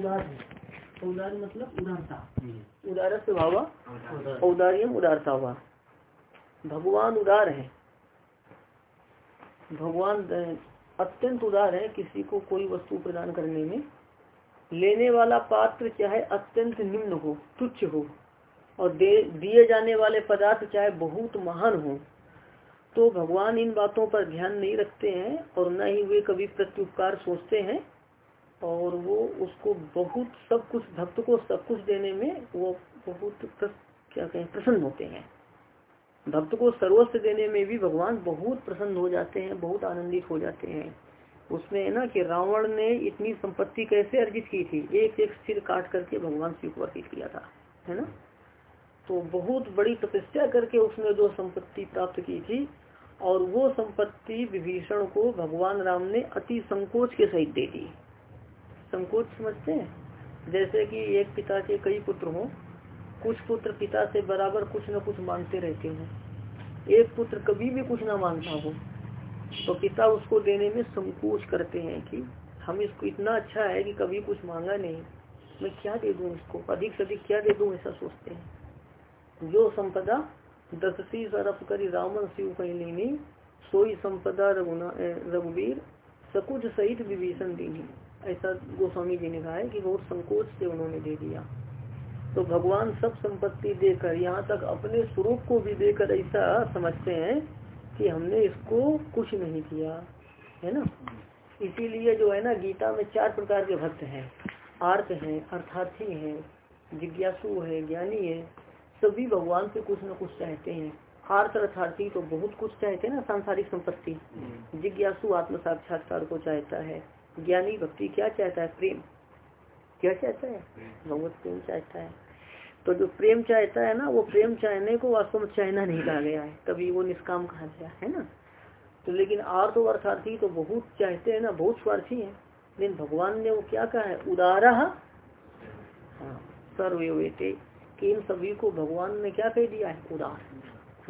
औदार है। औदार मतलब उदारता। उदार स्वभाव औदार्यम उदारता हुआ। भगवान उदार है। भगवान अत्यंत उदार है किसी को कोई वस्तु प्रदान करने में। लेने वाला पात्र चाहे अत्यंत निम्न हो तुच्छ हो। और दे दिए जाने वाले पदार्थ चाहे बहुत महान हो। तो भगवान इन बातों पर ध्यान नहीं रखते हैं और न ही वे कभी प्रत्युपकार सोचते हैं। और वो उसको बहुत सब कुछ भक्त को सब कुछ देने में वो बहुत प्रस, क्या कहें प्रसन्न होते हैं। भक्त को सर्वस्व देने में भी भगवान बहुत प्रसन्न हो जाते हैं बहुत आनंदित हो जाते हैं। उसमें है ना कि रावण ने इतनी संपत्ति कैसे अर्जित की थी? एक एक सिर काट करके भगवान शिव को अर्पित किया था है ना? तो बहुत बड़ी तपस्या करके उसने जो संपत्ति प्राप्त की थी और वो संपत्ति विभीषण को भगवान राम ने अति संकोच के सहित दे दी। संकोच समझते हैं? जैसे कि एक पिता के कई पुत्र हों, कुछ पुत्र पिता से बराबर कुछ न कुछ मांगते रहते हैं। एक पुत्र कभी भी कुछ ना माँगता हो तो पिता उसको देने में संकोच करते हैं कि हम इसको इतना अच्छा है कि कभी कुछ मांगा नहीं। मैं क्या दे दूँ इसको? अधिक से अधिक क्या दे दूँ, ऐसा सोचते हैं। जो संपदा दसती सरफ करी रामन शिव कैलिनी सोई संपदा रघुना रघुवीर सकुज सहित विभीषण दीनी। ऐसा गोस्वामी जी ने कहा है कि बहुत संकोच से उन्होंने दे दिया। तो भगवान सब संपत्ति देकर यहाँ तक अपने स्वरूप को भी देकर ऐसा समझते हैं कि हमने इसको कुछ नहीं किया है ना? इसीलिए जो है ना गीता में चार प्रकार के भक्त हैं। आर्त हैं अर्थार्थी हैं जिज्ञासु है ज्ञानी है सभी भगवान से कुछ न कुछ चाहते हैं। आर्थ अर्थार्थी तो बहुत कुछ चाहते हैं ना सांसारिक संपत्ति। जिज्ञासु आत्म साक्षात्कार को चाहता है। ज्ञानी भक्ति क्या चाहता है? प्रेम। क्या चाहता है? भगवत प्रेम चाहता है। तो जो प्रेम चाहता है ना, वो प्रेम चाहने को वास्तव में चाहना नहीं कहा गया है। तभी वो निष्काम कहा गया है ना? तो लेकिन आर्थ और अर्थार्थी तो बहुत चाहते हैं ना, बहुत स्वार्थी है। लेकिन भगवान ने वो क्या कहा है? उदारा। हाँ सर्वते कि इन सभी को भगवान ने क्या कह दिया है? उदार।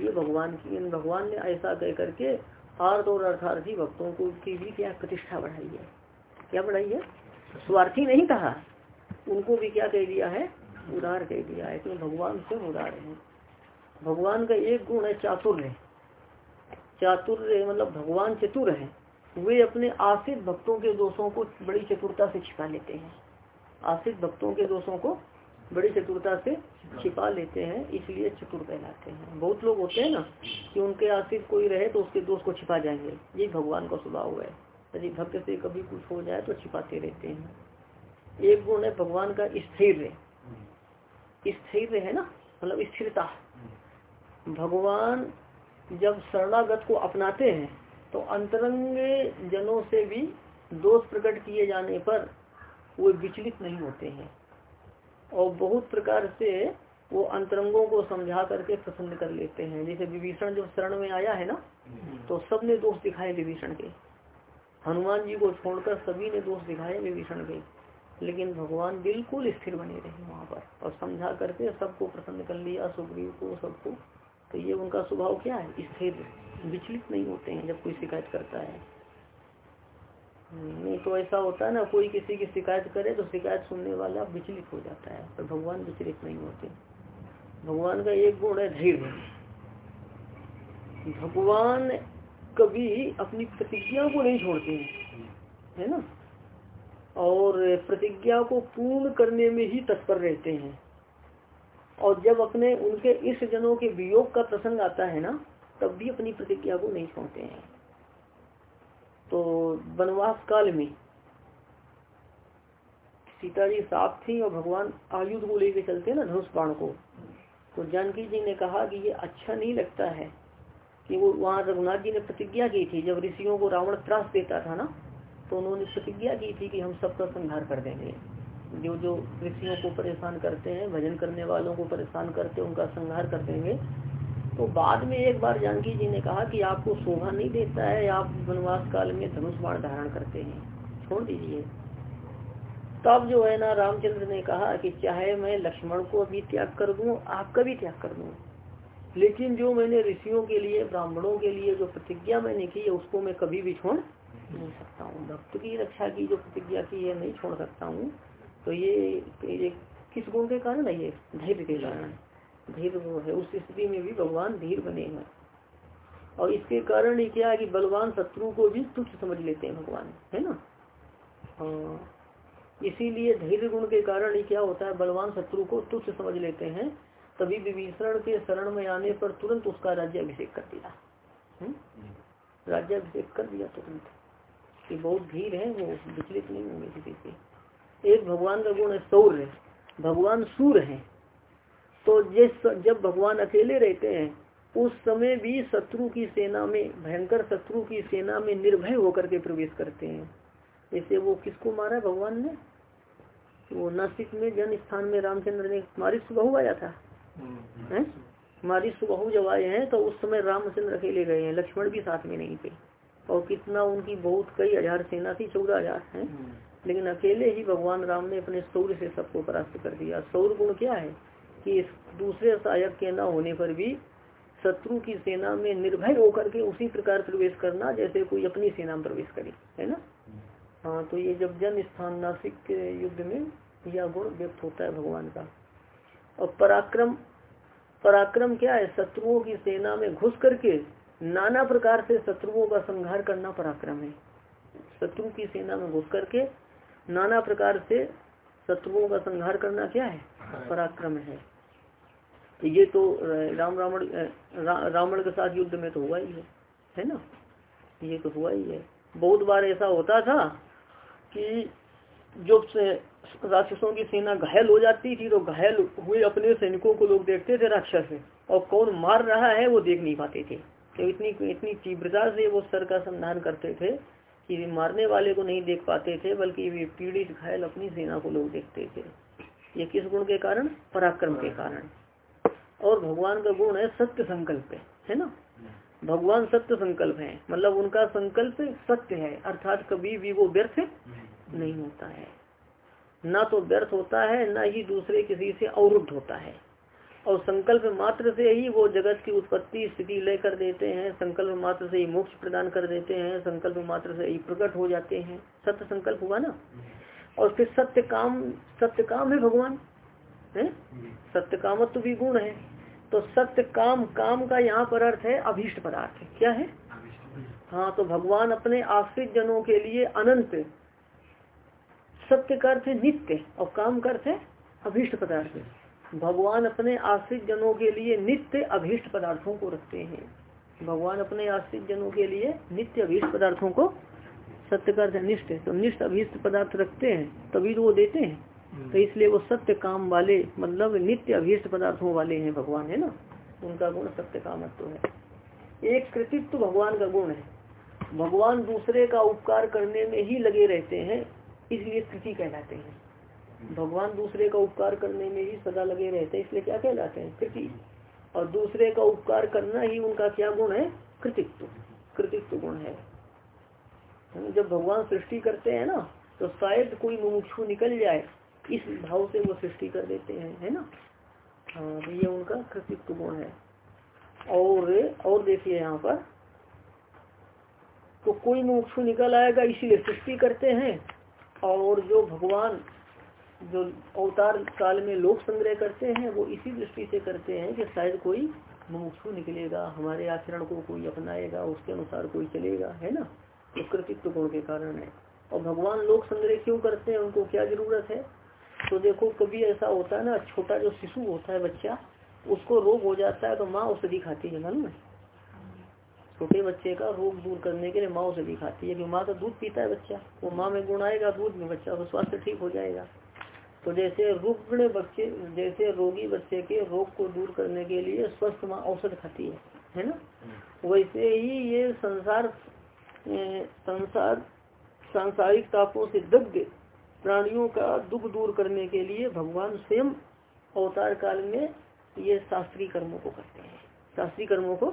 ये भगवान की, इन भगवान ने ऐसा कह करके आर्थ और अर्थार्थी भक्तों को की भी क्या प्रतिष्ठा बढ़ाई है। क्या बढ़ाई है? स्वार्थी नहीं कहा। उनको भी क्या कह दिया है? उदार कह दिया है क्योंकि भगवान स्वयं उदार है। भगवान का एक गुण है चातुर्य। चातुर्य मतलब भगवान चतुर है। वे अपने आश्रित भक्तों के दोषों को बड़ी चतुरता से छिपा लेते हैं। आश्रित भक्तों के दोषों को बड़ी चतुरता से छिपा लेते हैं, इसलिए चतुर कहलाते हैं। बहुत लोग होते हैं ना कि उनके आश्रित कोई रहे तो उसके दोष को छिपा जाएँगे। ये भगवान का स्वभाव है। यदि भक्त से कभी कुछ हो जाए तो छिपाते रहते हैं। एक गुण है भगवान का स्थिर स्थिर है ना? मतलब स्थिरता। भगवान जब शरणागत को अपनाते हैं तो अंतरंग जनों से भी दोष प्रकट किए जाने पर वो विचलित नहीं होते हैं। और बहुत प्रकार से वो अंतरंगों को समझा करके प्रसन्न कर लेते हैं। जैसे विभीषण जब शरण में आया है ना तो सबने दोष दिखाए विभीषण के। हनुमान जी को छोड़कर सभी ने दोष दिखाए विभीषण के। लेकिन भगवान बिल्कुल स्थिर बने रहे वहाँ पर और समझा करके सबको प्रसन्न कर लिया, सुग्रीव को, सबको। तो ये उनका स्वभाव क्या है? स्थिर, विचलित नहीं होते हैं जब कोई शिकायत करता है। नहीं तो ऐसा होता है ना, कोई किसी की शिकायत करे तो शिकायत सुनने वाला विचलित हो जाता है, पर भगवान विचलित नहीं होते। भगवान का एक गुण है धैर्य भगवान कभी अपनी प्रतिज्ञा को नहीं छोड़ते हैं, है ना? और प्रतिज्ञा को पूर्ण करने में ही तत्पर रहते हैं। और जब अपने, उनके इस जनों के वियोग का प्रसंग आता है ना, तब भी अपनी प्रतिज्ञा को नहीं छोड़ते हैं। तो वनवास काल में सीता जी साफ़ थी और भगवान आयुध को लेके चलते ना, धनुष बाण को। तो जानकी जी ने कहा कि ये अच्छा नहीं लगता है। कि वो वहाँ रघुनाथ जी ने प्रतिज्ञा की थी, जब ऋषियों को रावण त्रास देता था ना तो उन्होंने प्रतिज्ञा की थी कि हम सबका संहार कर देंगे। जो जो ऋषियों को परेशान करते हैं, भजन करने वालों को परेशान करते उनका संहार कर देंगे। तो बाद में एक बार जानकी जी ने कहा कि आपको शोभा नहीं देता है, आप वनवास काल में धनुष बाण धारण करते हैं। छोड़ दीजिए। तब जो है ना, रामचंद्र ने कहा कि चाहे मैं लक्ष्मण को भी त्याग कर दूँ, आपका भी त्याग कर दूँ। लेकिन जो मैंने ऋषियों के लिए ब्राह्मणों के लिए जो प्रतिज्ञा मैंने की है उसको मैं कभी भी छोड़ नहीं सकता हूँ। भक्त की रक्षा की जो प्रतिज्ञा की है नहीं छोड़ सकता हूँ। तो ये, ये किस गुण के कारण है ये? धैर्य के कारण धीर वो है। उस स्थिति में भी भगवान धीर बने हैं। और इसके कारण ही क्या है कि बलवान शत्रु को भी तुच्छ समझ लेते हैं भगवान है ना? हाँ। इसीलिए धैर्य गुण के कारण ही क्या होता है? बलवान शत्रु को तुच्छ समझ लेते हैं। तभी विभीषण के शरण में आने पर तुरंत उसका राज्यभिषेक कर दिया। हम्म? राज्यभिषेक कर दिया तुरंत। कि बहुत भीड़ है, वो विचलित नहीं होंगे किसी से। एक भगवान का गुण है सौर्य भगवान सूर है। तो जिस जब भगवान अकेले रहते हैं, उस समय भी शत्रु की सेना में, भयंकर शत्रु की सेना में निर्भय होकर के प्रवेश करते हैं। जैसे वो किसको मारा भगवान ने? वो नासिक में जन स्थान में रामचंद्र ने। मारी सुबह आया था। है? मारी सुबह जब आए हैं तो उस समय रामचंद्र अकेले गए हैं लक्ष्मण भी साथ में नहीं थे। और कितना उनकी बहुत कई हज़ार सेना थी चौदह हज़ार है। लेकिन अकेले ही भगवान राम ने अपने सौर्य से सबको परास्त कर दिया। सौर गुण क्या है? कि दूसरे सहायक के न होने पर भी शत्रु की सेना में निर्भय होकर के उसी प्रकार प्रवेश करना जैसे कोई अपनी सेना में प्रवेश करे है ना? हाँ तो ये जब जन स्थान नासिक के युद्ध में यह गुण व्यक्त होता है भगवान का। और पराक्रम पराक्रम क्या है? शत्रुओं की सेना में घुस करके नाना प्रकार से शत्रुओं का संहार करना पराक्रम है। शत्रु की सेना में घुस करके नाना प्रकार से शत्रुओं का संहार करना क्या है? पराक्रम है। तो ये तो राम रावण रावण के साथ युद्ध में तो हुआ ही है है ना? ये तो हुआ ही है। बहुत बार ऐसा होता था कि जो राक्षसों की सेना घायल हो जाती थी तो घायल हुए अपने सैनिकों को लोग देखते थे राक्षस। और कौन मार रहा है, वो देख नहीं पाते थे। तो इतनी इतनी तीव्रता से वो सर का संधान करते थे कि मारने वाले को नहीं देख पाते थे, बल्कि वे पीड़ित, घायल अपनी सेना को लोग देखते थे। ये किस गुण के कारण? पराक्रम के कारण। और भगवान का गुण है सत्य संकल्प, है ना? भगवान सत्य संकल्प है। मतलब उनका संकल्प सत्य है, अर्थात कभी भी वो व्यर्थ नहीं होता है। ना तो व्यर्थ होता है ना ही दूसरे किसी से अवरुद्ध होता है। और संकल्प मात्र से ही वो जगत की उत्पत्ति स्थिति ले कर देते हैं संकल्प मात्र से ही मोक्ष प्रदान कर देते हैं संकल्प मात्र से ही प्रकट हो जाते हैं। सत्य संकल्प हुआ ना? और फिर सत्य काम सत्य काम है भगवान है? सत्य कामत्व भी गुण है। तो सत्य काम काम का यहाँ पर अर्थ है अभीष्ट पदार्थ। क्या है? हाँ तो भगवान अपने आश्रित जनों के लिए अनंत सत्य का अर्थ है नित्य और काम का अर्थ है अभीष्ट पदार्थ। भगवान अपने आश्रित जनों के लिए नित्य अभीष्ट पदार्थों को रखते हैं। भगवान अपने आश्रित जनों के लिए नित्य अभीष्ट पदार्थों को सत्य का अर्थ निष्ठ। तो निष्ठ अभीष्ट पदार्थ रखते हैं तभी तो वो देते हैं। तो इसलिए वो सत्य काम वाले मतलब नित्य अभीष्ट पदार्थों वाले हैं भगवान है ना? उनका गुण सत्य कामत्व है। एक कृतित्व भगवान का गुण है। भगवान दूसरे का उपकार करने में ही लगे रहते हैं। इसलिए कृति कहलाते हैं। भगवान दूसरे का उपकार करने में ही सदा लगे रहते हैं, इसलिए क्या कहलाते हैं? कृति। और दूसरे का उपकार करना ही उनका क्या गुण है? कृतित्व। कृतित्व गुण है। जब भगवान सृष्टि करते हैं ना तो शायद कोई मुमुक्षु निकल जाए, इस भाव से वो सृष्टि कर देते हैं, है ना? हाँ तो ये उनका कृतित्व गुण है। और और देखिए यहाँ पर तो कोई मोक्षु निकल आएगा, इसीलिए सृष्टि करते हैं और जो भगवान, जो अवतार काल में लोक संग्रह करते हैं, वो इसी दृष्टि से करते हैं कि शायद कोई मुमुक्षु निकलेगा, हमारे आचरण को कोई अपनाएगा, उसके अनुसार कोई चलेगा, है ना? तो कृतित्व गुण के कारण है। और भगवान लोक संग्रह क्यों करते हैं, उनको क्या ज़रूरत है? तो देखो, कभी ऐसा होता है ना, छोटा जो शिशु होता है बच्चा, उसको रोग हो जाता है तो माँ औषधि खाती है, मालूम है? छोटे बच्चे का रोग दूर करने के लिए माँ औषधि खाती है माँ का दूध पीता है बच्चा। वो माँ में गुण आएगा दूध में बच्चा तो स्वास्थ्य ठीक हो जाएगा। तो जैसे रुग्ण बच्चे जैसे रोगी बच्चे के रोग को दूर करने के लिए स्वस्थ माँ औषध खाती है है ना? वैसे ही ये संसार संसार सांसारिक तापों से दग्ध प्राणियों का दुख दूर करने के लिए भगवान स्वयं अवतार काल में ये शास्त्रीय कर्मों को करते हैं। शास्त्रीय कर्मों को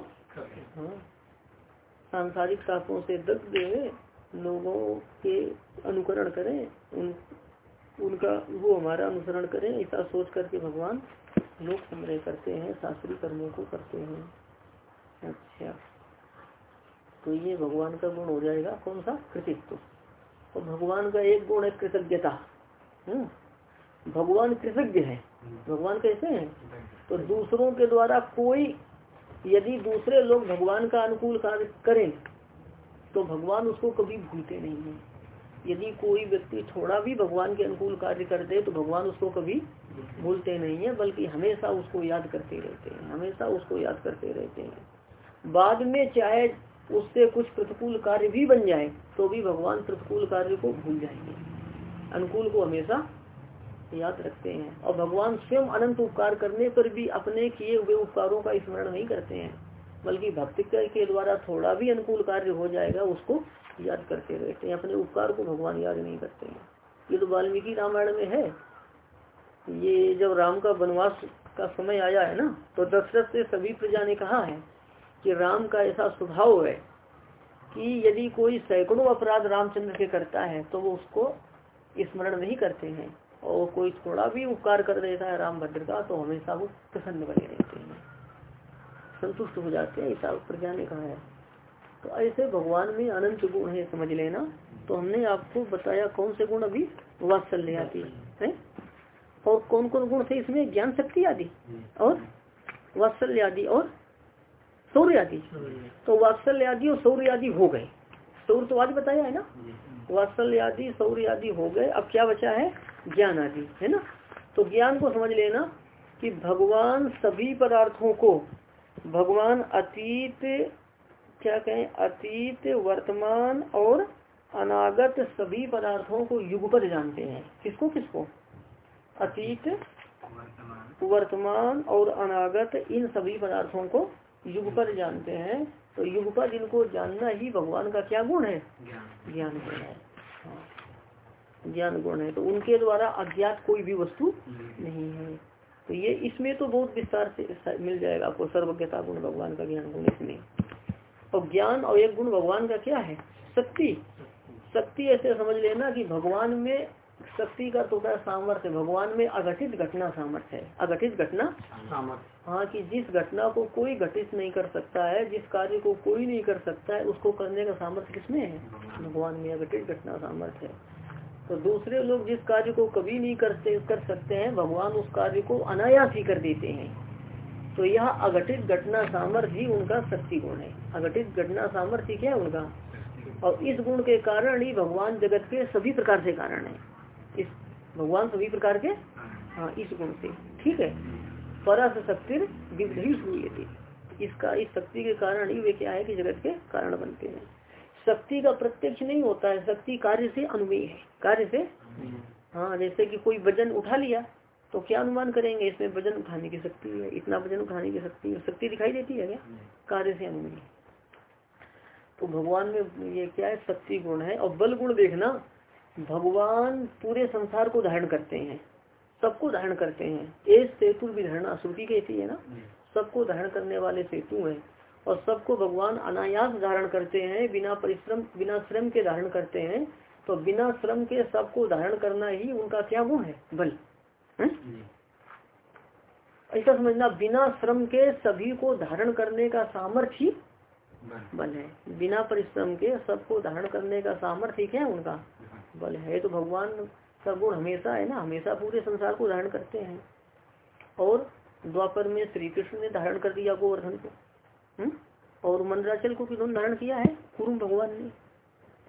हाँ। सांसारिक शास्त्रों से दग दग्ध लोगों के अनुकरण करें उन उनका वो हमारा अनुसरण करें ऐसा सोच करके भगवान लोक संग्रह करते हैं शास्त्रीय कर्मों को करते हैं। अच्छा। तो ये भगवान का गुण हो जाएगा कौन सा? कृतित्व। और भगवान का एक गुण है कृतज्ञता। हम्म। भगवान कृतज्ञ है। भगवान कैसे हैं? तो दूसरों के द्वारा कोई यदि दूसरे लोग भगवान का अनुकूल कार्य करें तो भगवान उसको कभी भूलते नहीं है। यदि कोई व्यक्ति थोड़ा भी भगवान के अनुकूल कार्य कर दे तो भगवान उसको कभी भूलते नहीं है, बल्कि हमेशा उसको याद करते रहते हैं, हमेशा उसको याद करते रहते हैं। बाद में चाहे उससे कुछ प्रतिकूल कार्य भी बन जाए तो भी भगवान प्रतिकूल कार्य को भूल जाएँगे। अनुकूल को हमेशा याद रखते हैं। और भगवान स्वयं अनंत उपकार करने पर भी अपने किए हुए उपकारों का स्मरण नहीं करते हैं। बल्कि भक्ति के द्वारा थोड़ा भी अनुकूल कार्य हो जाएगा, उसको याद करते रहते हैं। अपने उपकार को भगवान याद नहीं करते हैं। ये तो वाल्मीकि रामायण में है। ये जब राम का वनवास का समय आया है ना तो दशरथ से सभी प्रजा ने कहा है कि राम का ऐसा स्वभाव है कि यदि कोई सैकड़ों अपराध रामचंद्र के करता है तो वो उसको स्मरण नहीं करते हैं। और कोई थोड़ा भी उपकार कर देता है राम भद्र का तो हमेशा वो प्रसन्न बने रहते हैं। संतुष्ट हो जाते हैं ऐसा प्रजा ने कहा है। तो ऐसे भगवान में अनंत गुण है समझ लेना। तो हमने आपको बताया कौन से गुण अभी वात्सल्य आदि है? और कौन कौन गुण थे इसमें? ज्ञान शक्ति आदि और वात्सल्य आदि और सौर्य आदि। तो वात्सल्य आदि और सौर्य आदि हो गए। सौर तो आज बताया है ना? वात्सल्य आदि सौर्य आदि हो गए। अब क्या बचा है? ज्ञान आदि है ना? तो ज्ञान को समझ लेना कि भगवान सभी पदार्थों को भगवान अतीत क्या कहें? अतीत वर्तमान और अनागत सभी पदार्थों को युगपद जानते हैं। किसको? किसको? अतीत वर्तमान और अनागत इन सभी पदार्थों को युगपद जानते हैं। तो युगपद इनको जानना ही भगवान का क्या गुण है? ज्ञान। गुण है हाँ। ज्ञान गुण है तो उनके द्वारा अज्ञात कोई भी वस्तु नहीं है। तो ये इसमें तो बहुत विस्तार से मिल जाएगा आपको सर्वज्ञता गुण भगवान का ज्ञान गुण इसमें। और ज्ञान और एक गुण भगवान का क्या है? शक्ति। शक्ति ऐसे समझ लेना कि भगवान में शक्ति का तो क्या सामर्थ्य भगवान में अघटित घटना सामर्थ्य है। अघटित घटना? सामर्थ्य। हाँ कि जिस घटना को कोई घटित नहीं कर सकता है जिस कार्य को कोई नहीं कर सकता है उसको करने का सामर्थ्य किसमें है? भगवान में अघटित घटना सामर्थ्य है। तो दूसरे लोग जिस कार्य को कभी नहीं करते, कर सकते हैं, भगवान उस कार्य को अनायास ही कर देते हैं। तो यह अघटित घटना सामर्थ्य ही उनका शक्ति गुण है। अघटित घटना सामर्थ्य क्या है उनका? और इस गुण के कारण ही भगवान जगत के सभी प्रकार से कारण है। इस, भगवान सभी प्रकार के? हाँ इस गुण से। ठीक है? परस शक्ति विविध हुई थी। इसका, इस शक्ति के कारण ही वे क्या है कि जगत के कारण बनते हैं। शक्ति का प्रत्यक्ष नहीं होता है, शक्ति कार्य से अनुमेय है, कार्य से हाँ जैसे कि कोई वज़न उठा लिया तो क्या अनुमान करेंगे, इसमें वज़न उठाने की शक्ति है, इतना वज़न उठाने की शक्ति है, शक्ति दिखाई देती है क्या? कार्य से अनुमेय तो भगवान में ये क्या है, शक्ति गुण है, और बल गुण देखना, भगवान पूरे संसार को धारण करते हैं, सबको धारण करते हैं। एक सेतु भी धारणा श्रुति कहती है ना, सबको धारण करने वाले सेतु हैं। और सबको भगवान अनायास धारण करते हैं बिना परिश्रम बिना श्रम के धारण करते हैं तो बिना श्रम के सबको धारण करना ही उनका क्या गुण है? बल। ऐसा समझना बिना श्रम के सभी को धारण करने का सामर्थ्य ही बल। है। बिना परिश्रम के सबको धारण करने का सामर्थ्य क्या है उनका? बल है। तो भगवान का गुण हमेशा है ना हमेशा पूरे संसार को धारण करते हैं। और द्वापर में श्री कृष्ण ने धारण कर दिया गोवर्धन को। हुँ? और मंदराचल को किन्होंने धारण किया है? कुरुम भगवान ने।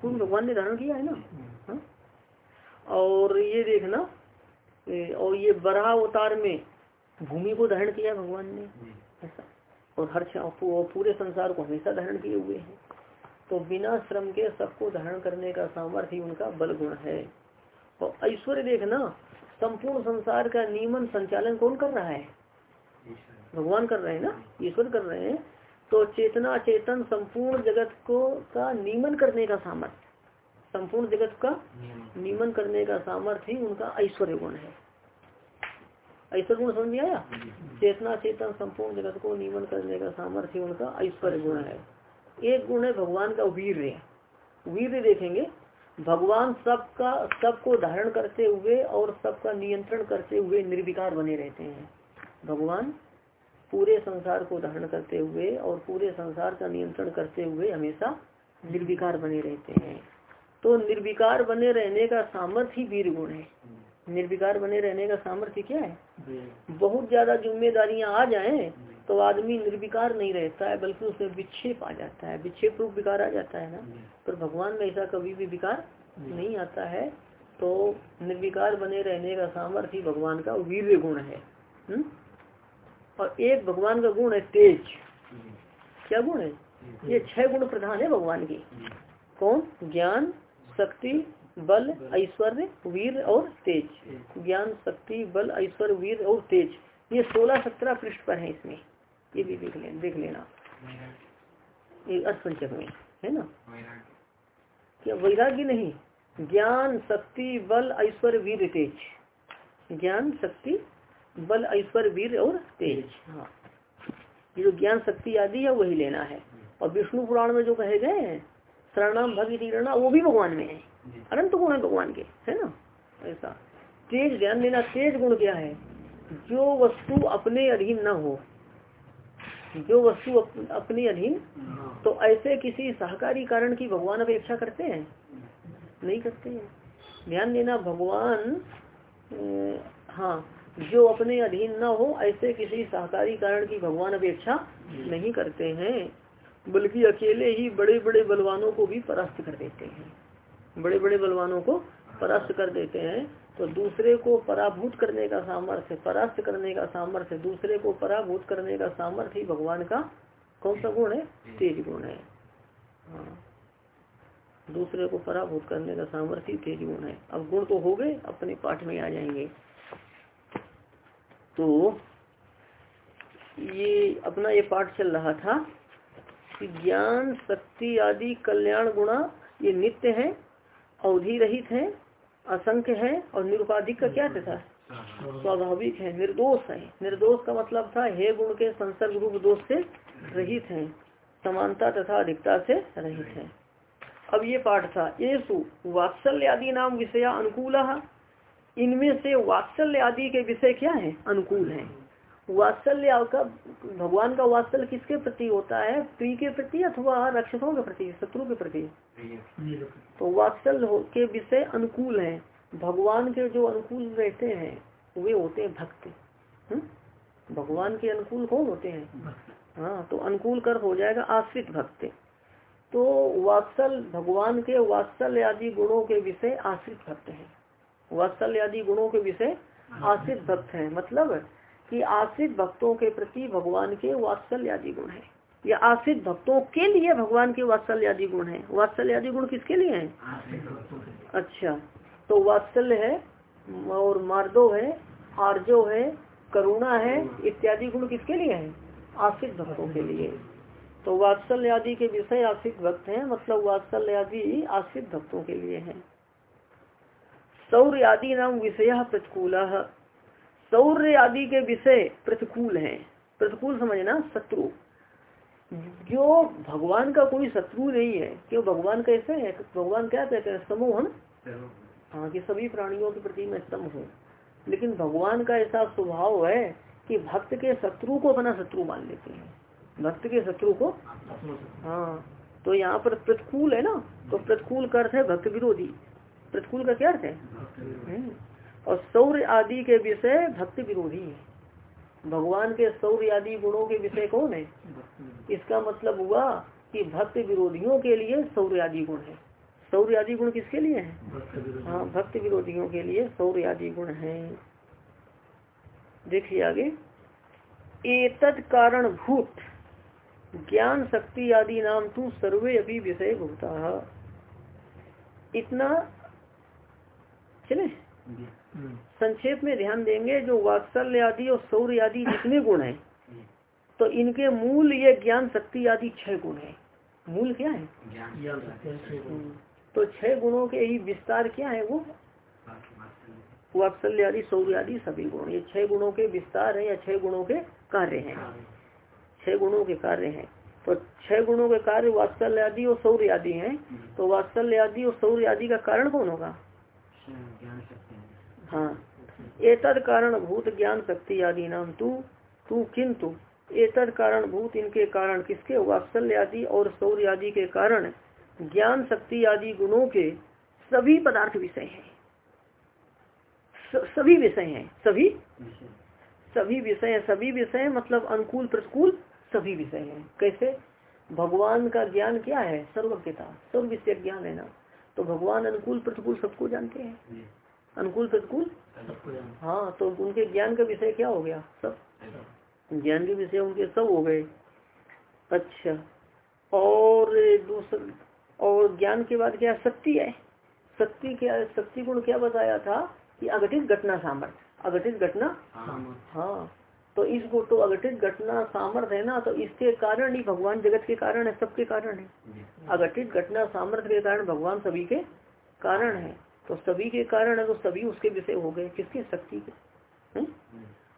कुरुम भगवान ने धारण किया है ना? हा? और ये देखना और ये बराह अवतार में भूमि को धारण किया भगवान ने। ऐसा। और हर पूरे संसार को हमेशा धारण किए हुए हैं। तो बिना श्रम के सबको धारण करने का सामर्थ्य उनका बल गुण है। और ऐश्वर्य देखना संपूर्ण संसार का नियमन संचालन कौन कर रहा है? भगवान कर रहे हैं ना? ईश्वर कर रहे हैं। तो चेतना चेतन संपूर्ण जगत को का नियमन करने का सामर्थ्य। संपूर्ण जगत का नियमन। करने का सामर्थ्य ही उनका ऐश्वर्य गुण है। ऐश्वर्य गुण समझ में आया? चेतना चेतन संपूर्ण जगत को नियमन करने का सामर्थ्य उनका ऐश्वर्य गुण है। एक गुण है भगवान का वीर वीर देखेंगे। भगवान सबका सबको धारण करते हुए और सबका नियंत्रण करते हुए निर्विकार बने रहते हैं। भगवान पूरे संसार को धारण करते हुए और पूरे संसार का नियंत्रण करते हुए हमेशा निर्विकार बने रहते हैं। तो निर्विकार बने रहने का सामर्थ्य ही वीर गुण है। निर्विकार बने रहने का सामर्थ्य क्या है? बहुत ज़्यादा जिम्मेदारियाँ आ जाए तो आदमी निर्विकार नहीं रहता है बल्कि उसमें विक्षेप आ जाता है। विक्षेप रूप विकार आ जाता है ना? पर भगवान में ऐसा कभी भी विकार नहीं आता है तो निर्विकार बने रहने का सामर्थ्य भगवान का वीर गुण है। हुँ? और एक भगवान का गुण है तेज। क्या गुण है? ये छह गुण प्रधान है भगवान की। कौन? ज्ञान शक्ति बल ऐश्वर्य वीर और तेज। ज्ञान शक्ति बल ऐश्वर्य वीर और तेज। ये सोलह सत्रह पृष्ठ पर है इसमें। ये भी देख ले देख लेना। ये अर्थ में है ना? क्या वैराग्य नहीं? ज्ञान शक्ति बल ऐश्वर्य वीर तेज। ज्ञान शक्ति बल ऐश्वर्य वीर और तेज। हाँ। ये जो ज्ञान शक्ति आदि है वही लेना है। और विष्णु पुराण में जो कहे गए हैं शरणाम भगीरणा वो भी भगवान में है। अनंत गुण है भगवान के है ना? ऐसा। तेज ध्यान देना तेज गुण क्या है? जो वस्तु अपने अधीन न हो जो वस्तु अप, अपने अधीन तो ऐसे किसी सहकारी कारण की भगवान अपेक्षा करते हैं? नहीं करते हैं। ध्यान देना भगवान हाँ जो अपने अधीन न हो, ऐसे किसी सहकारी कारण की भगवान अपेक्षा नहीं करते हैं, बल्कि अकेले ही बड़े बड़े बलवानों को भी परास्त कर देते हैं। बड़े बड़े बलवानों को परास्त कर देते हैं तो दूसरे को पराभूत करने का सामर्थ्य, परास्त करने का सामर्थ्य, दूसरे को पराभूत करने का सामर्थ्य ही भगवान का कौन सा गुण है? तेज गुण है। हाँ। दूसरे को पराभूत करने का सामर्थ्य तेज गुण है। अब गुण तो हो गए, अपने पाठ में आ जाएँगे। तो ये अपना ये पाठ चल रहा था कि ज्ञान शक्ति आदि कल्याण गुणा ये नित्य है अवधि रहित है असंख्य है और निरुपाधिक का क्या था? स्वाभाविक है निर्दोष है। निर्दोष का मतलब था हे गुण के संसर्ग रूप दोष से रहित है समानता तथा अधिकता से रहित है। अब ये पाठ था ये वात्सल्य आदि नाम विषया अनुकूल। इनमें से वात्सल्य आदि के विषय क्या है? अनुकूल है। वात्सल्य का भगवान का वात्सल्य किसके प्रति होता है? प्री के प्रति अथवा रक्षकों के प्रति, शत्रु के प्रति? तो वात्सल्य के विषय अनुकूल है। भगवान के जो अनुकूल रहते हैं, वे होते हैं भक्त? भगवान के अनुकूल कौन होते हैं? हाँ तो अनुकूल कर हो जाएगा आश्रित भक्त। तो वात्सल भगवान के वात्सल आदि गुणों के विषय आश्रित भक्त हैं। वात्सल्य आदि गुणों के विषय आश्रित भक्त है। मतलब कि आश्रित भक्तों के प्रति भगवान के वात्सल्य आदि गुण है। या आश्रित भक्तों के लिए भगवान के वात्सल्य आदि गुण है। वात्सल्य आदि गुण किसके लिए है? अच्छा तो वात्सल्य है और मार्दो है आर्जो है करुणा है इत्यादि गुण किसके लिए है? आश्रित भक्तों के लिए। तो वात्सल्य आदि के विषय आश्रित भक्त हैं मतलब वात्सल्य आदि आश्रित भक्तों के लिए है। सौर्य आदि नाम विषय प्रतिकूल। सौर्य आदि के विषय प्रतिकूल है। प्रतिकूल समझना शत्रु। जो भगवान का कोई शत्रु नहीं है, क्यों भगवान कैसे है? भगवान क्या कहते हैं? समूह हम? हाँ कि सभी प्राणियों के प्रति मैं सम हूँ। लेकिन भगवान का ऐसा स्वभाव है कि भक्त के शत्रु को अपना शत्रु मान लेते हैं। भक्त के शत्रु को? हाँ तो यहाँ पर प्रतिकूल है ना? तो प्रतिकूल अर्थ है भक्त विरोधी। प्रतिकूल का क्या अर्थ है? हम्म। और सौर्य आदि के विषय भक्ति विरोधी है। भगवान के सौर्य आदि गुणों के विषय कौन है? इसका मतलब हुआ कि भक्त विरोधियों के लिए सौर्य आदि गुण है। सौर्य आदि गुण किसके लिए है? हाँ भक्त विरोधियों के लिए सौर्य आदि गुण है। देखिए आगे। एतद कारण भूत ज्ञान शक्ति आदि नाम तू सर्वे अभी विषय भूता इतना चले संक्षेप में ध्यान देंगे जो वात्सल्य आदि और सौर्य आदि जितने गुण हैं तो इनके मूल ये ज्ञान शक्ति आदि छह गुण है। मूल क्या है? हम्म। तो छह गुणों के ही विस्तार क्या है वो? वात्सल्य। आदि सौर्य आदि सभी गुण। ये छह गुणों के विस्तार है या छह गुणों के कार्य हैं? छह गुणों के कार्य हैं। तो छह गुणों के कार्य वात्सल्य आदि और सौर्य आदि हैं तो वात्सल्य आदि और सौर्य आदि का कारण कौन होगा? हाँ। एतद कारण भूत ज्ञान शक्ति आदि नाम तू तू किंतु, एतद कारण भूत इनके कारण किसके, वात्सल्य आदि और सौर्य आदि के कारण ज्ञान शक्ति आदि गुणों के सभी पदार्थ विषय है। सभी विषय हैं, सभी? सभी विषय सभी विषय मतलब अनुकूल, प्रतिकूल सभी विषय हैं। कैसे? भगवान का ज्ञान क्या है? सर्वज्ञता सर्व विषय ज्ञान है ना। तो भगवान अनुकूल प्रतिकूल सबको जानते हैं। अनुकूल प्रतिकूल? हाँ। तो उनके ज्ञान का विषय क्या हो गया? सब। ज्ञान के विषय उनके सब हो गए। अच्छा और दूसरा और ज्ञान के बाद क्या शक्ति है? शक्ति क्या शक्ति गुण क्या बताया था कि अघटित घटना सामर्थ्य अघटित घटना हाँ तो इसको तो अघटित घटना सामर्थ्य है ना तो इसके कारण ही भगवान जगत के कारण है सबके कारण है। अघटित घटना सामर्थ्य के कारण भगवान सभी के कारण है तो सभी के कारण है तो सभी उसके विषय हो गए किसके? शक्ति के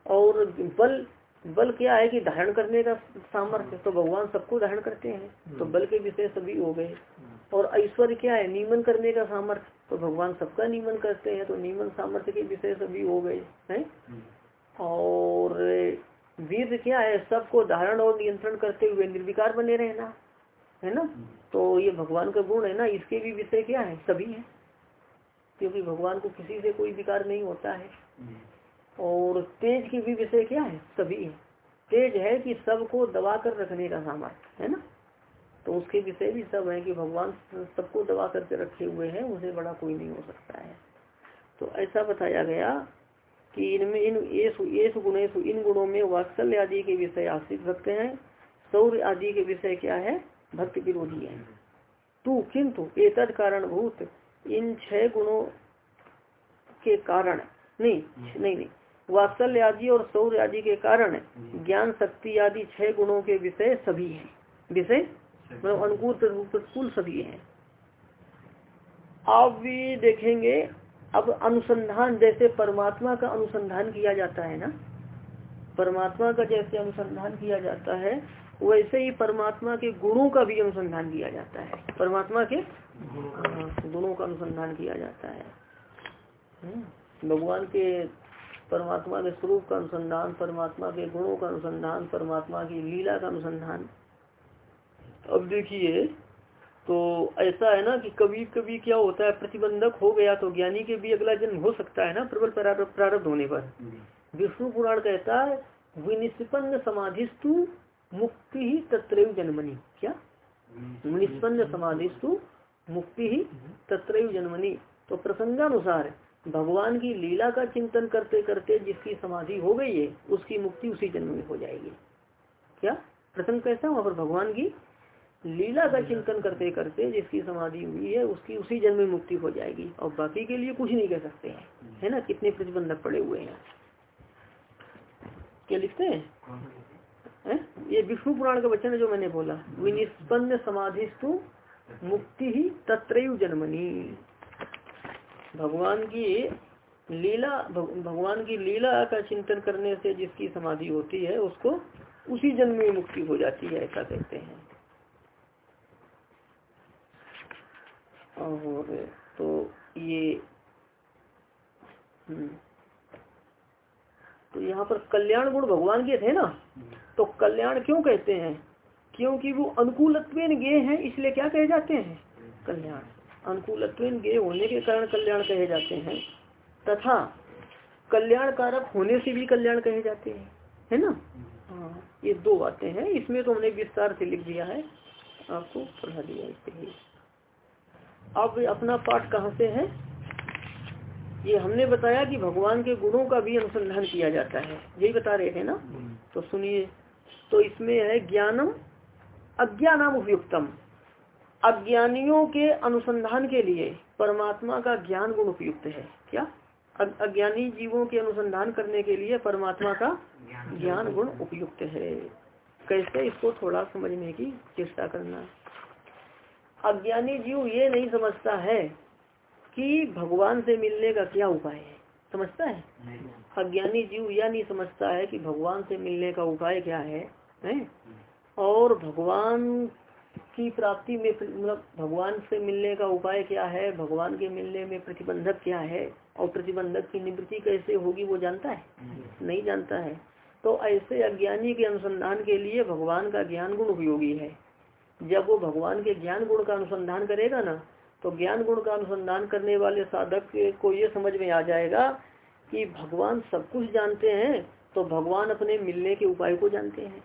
और बल बल क्या है कि धारण करने का सामर्थ्य तो भगवान सबको धारण करते हैं तो बल के विषय सभी हो गए। और ऐश्वर्य क्या है? नियमन करने का सामर्थ्य तो भगवान सबका नियमन करते हैं तो नियमन सामर्थ्य के विषय सभी हो गए हैं? और वीर क्या है? सबको धारण और नियंत्रण करते हुए निर्विकार बने रहना, है ना? तो ये भगवान का गुण है ना, इसके भी विषय क्या है? सभी है। क्योंकि भगवान को किसी से कोई विकार नहीं होता है। और तेज की भी विषय क्या है? सभी है। तेज है कि सबको दबा कर रखने का सामर्थ्य, है ना? तो उसके विषय भी सब है कि भगवान सबको दबा करके रखे हुए हैं, उसे बड़ा कोई नहीं हो सकता है। तो ऐसा बताया गया कि इनमें इन ये गुणेश इन गुणों में वात्सल्य आदि के विषय आश्रित भक्त हैं सौर्य आदि के विषय क्या है? भक्त विरोधी है। तू किंतु एतद कारण भूत इन छह गुणों के कारण, नहीं नहीं नहीं, वात्सल्य आदि और सौर्य आदि के कारण ज्ञान शक्ति आदि छह गुणों के विषय सभी हैं। विषय? मतलब अनुकूल प्रतिकूल सभी हैं। आप भी देखेंगे अब अनुसंधान जैसे परमात्मा का अनुसंधान किया जाता है ना परमात्मा का जैसे अनुसंधान किया जाता है वैसे ही परमात्मा के गुणों का भी अनुसंधान किया जाता है। परमात्मा के गुणों का अनुसंधान किया जाता है। हम्म, भगवान के परमात्मा के स्वरूप का अनुसंधान परमात्मा के गुणों का अनुसंधान परमात्मा की लीला का अनुसंधान। अब देखिए तो ऐसा है ना कि कभी कभी क्या होता है प्रतिबंधक हो गया तो ज्ञानी के भी अगला जन्म हो सकता है ना प्रबल प्रारब्ध होने पर। विष्णु पुराण कहता है विनिष्पन्न समाधिस्तु मुक्ति ही तत्रैव जन्मनी। क्या? निष्पन्न समाधिस्तु मुक्ति ही तत्रैव जन्मनी। तो प्रसंगानुसार भगवान की लीला का चिंतन करते करते जिसकी समाधि हो गई है उसकी मुक्ति उसी जन्म में हो जाएगी। क्या? प्रसंग कैसा वहाँ पर भगवान की? लीला का चिंतन करते करते जिसकी समाधि हुई है उसकी उसी जन्म में मुक्ति हो जाएगी। और बाकी के लिए कुछ नहीं कह सकते हैं। है ना? कितने प्रतिबंधक पड़े हुए हैं। क्या लिखते हैं? है? ये विष्णु पुराण का वचन है जो मैंने बोला। विनिष्पन्न समाधिस्तु मुक्ति ही तत्रैव जन्मनी। भगवान की लीला भगवान की लीला का चिंतन करने से जिसकी समाधि होती है उसको उसी जन्म में मुक्ति हो जाती है ऐसा कहते हैं। और तो ये हम्म, तो यहाँ पर कल्याण गुण भगवान के थे ना? तो कल्याण क्यों कहते हैं? क्योंकि वो अनुकूलत्व गे हैं इसलिए क्या कहे जाते हैं? कल्याण। अनुकूलत्व गे होने के कारण कल्याण कहे जाते हैं। तथा कल्याण कारक होने से भी कल्याण कहे जाते हैं। है ना? हाँ ये दो बातें हैं। इसमें तो हमने विस्तार से लिख दिया है। आपको पढ़ा दिया इसके अब अपना पाठ कहाँ से है? ये हमने बताया कि भगवान के गुणों का भी अनुसंधान किया जाता है। यही बता रहे थे ना? तो सुनिए। तो इसमें है ज्ञानम, अज्ञानम उपयुक्तम। अज्ञानियों के अनुसंधान के लिए परमात्मा का ज्ञान गुण उपयुक्त है। क्या? अज्ञानी जीवों के अनुसंधान करने के लिए परमात्मा का ज्ञान गुण उपयुक्त है। कैसे इसको थोड़ा समझने की चेष्टा करना अज्ञानी जीव ये नहीं समझता है कि भगवान से मिलने का क्या उपाय है। समझता है? अज्ञानी जीव यह नहीं समझता है कि भगवान से मिलने का उपाय क्या है, है? और भगवान की प्राप्ति में मतलब भगवान से मिलने का उपाय क्या है भगवान के मिलने में प्रतिबंधक क्या है और प्रतिबंधक की निवृत्ति कैसे होगी वो जानता है? नहीं जानता है। तो ऐसे अज्ञानी के अनुसंधान के लिए भगवान का ज्ञान गुण उपयोगी है। जब वो भगवान के ज्ञान गुण का अनुसंधान करेगा ना तो ज्ञान गुण का अनुसंधान करने वाले साधक को ये समझ में आ जाएगा कि भगवान सब कुछ जानते हैं तो भगवान अपने मिलने के उपाय को जानते हैं।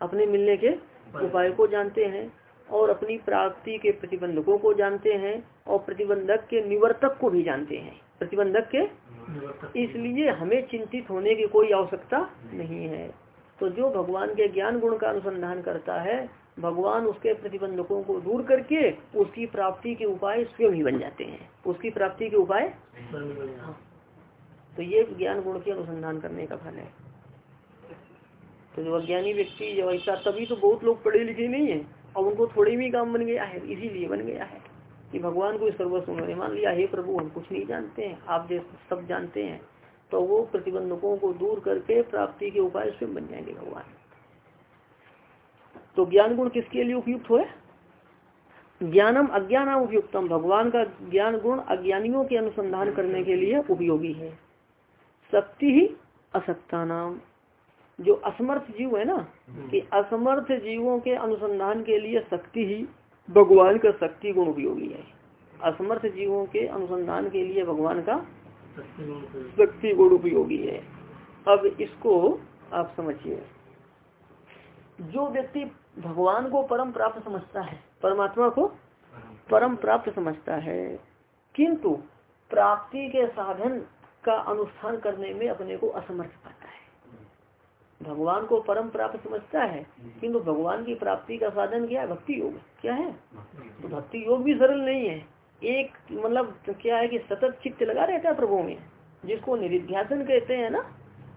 अपने मिलने के उपाय को जानते हैं और अपनी प्राप्ति के प्रतिबंधकों को जानते हैं और प्रतिबंधक के निवर्तक को भी जानते हैं। प्रतिबंधक के इसलिए हमें चिंतित होने की कोई आवश्यकता नहीं है। तो जो भगवान के ज्ञान गुण का अनुसंधान करता है भगवान उसके प्रतिबंधकों को दूर करके उसकी प्राप्ति के उपाय स्वयं ही बन जाते हैं। उसकी प्राप्ति के उपाय। तो ये ज्ञान गुण के अनुसंधान करने का फल है। तो जो अज्ञानी व्यक्ति, जो ऐसा, तभी तो बहुत लोग पढ़े लिखे नहीं है, और उनको थोड़े भी काम बन गया है, इसीलिए बन गया है कि भगवान को सर्वस्व उन्होंने मान लिया, हे प्रभु, हम कुछ नहीं जानते हैं, आप सब जानते हैं। तो वो प्रतिबंधकों को दूर करके प्राप्ति के उपाय स्वयं बन जाएँगे भगवान। तो ज्ञान गुण किसके लिए उपयुक्त हुए? ज्ञानम अज्ञान उपयुक्तम। भगवान का ज्ञान गुण अज्ञानियों के अनुसंधान करने के लिए उपयोगी है। शक्ति ही असक्ता नाम। जो असमर्थ जीव है ना हम्म। कि असमर्थ जीवों के अनुसंधान के लिए शक्ति ही भगवान का शक्ति गुण उपयोगी है। असमर्थ जीवों के अनुसंधान के लिए भगवान का शक्ति गुण उपयोगी है। अब इसको आप समझिए। जो व्यक्ति भगवान को परम प्राप्त समझता है, परमात्मा को परम प्राप्त समझता है, किंतु प्राप्ति के साधन का अनुष्ठान करने में अपने को असमर्थ पाता है। भगवान को परम प्राप्त समझता है, किंतु भगवान की प्राप्ति का साधन क्या है? भक्ति योग क्या है? तो भक्ति योग भी सरल नहीं है। एक मतलब क्या है कि सतत चित्त लगा रहता है प्रभु में, जिसको निरिध्यासन कहते हैं ना,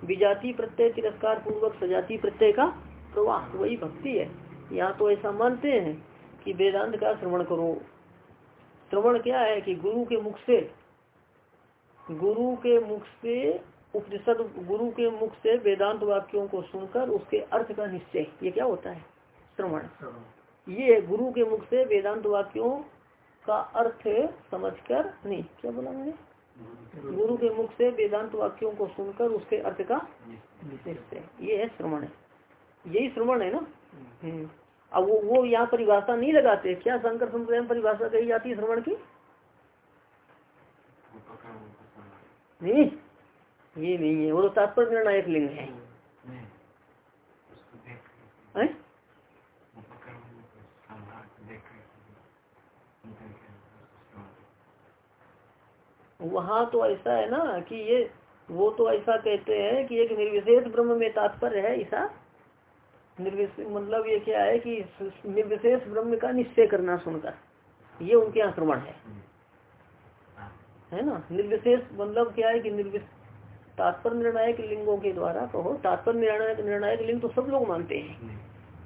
विजाति प्रत्यय, तिरस्कार पूर्वक सजाति प्रत्यय का प्रवाह तो वही भक्ति है। यहाँ तो ऐसा मानते हैं कि वेदांत का श्रवण करो। श्रवण क्या है कि गुरु के मुख से गुरु के मुख से उपनिषद गुरु के मुख से वेदांत वाक्यों को सुनकर उसके अर्थ का निश्चय ये क्या होता है? श्रवण। ये गुरु के मुख से वेदांत वाक्यों का अर्थ समझकर नहीं क्या बोला मैंने? गुरु के मुख से वेदांत वाक्यों को सुनकर उसके अर्थ का निश्चय। ये है श्रवण। यही श्रवण है ना? हम्म। अब वो वो यहाँ परिभाषा नहीं लगाते क्या शंकर संप्रदाय परिभाषा कही जाती है श्रवण की? नहीं ये नहीं है वो तो तात्पर्य निर्णायक लिंग है। वहाँ तो ऐसा है ना कि ये वो तो ऐसा कहते हैं कि एक निर्विशेष ब्रह्म में तात्पर्य है ऐसा निर्विशेष मतलब ये क्या है कि निर्विशेष ब्रह्म का निश्चय करना सुनकर। ये उनके आक्रमण है। है ना? निर्विशेष मतलब क्या है कि निर्विश, तात्पर्य निर्णायक लिंगों के द्वारा कहो, तात्पर्य निर्णायक निर्णायक लिंग तो सब लोग मानते हैं।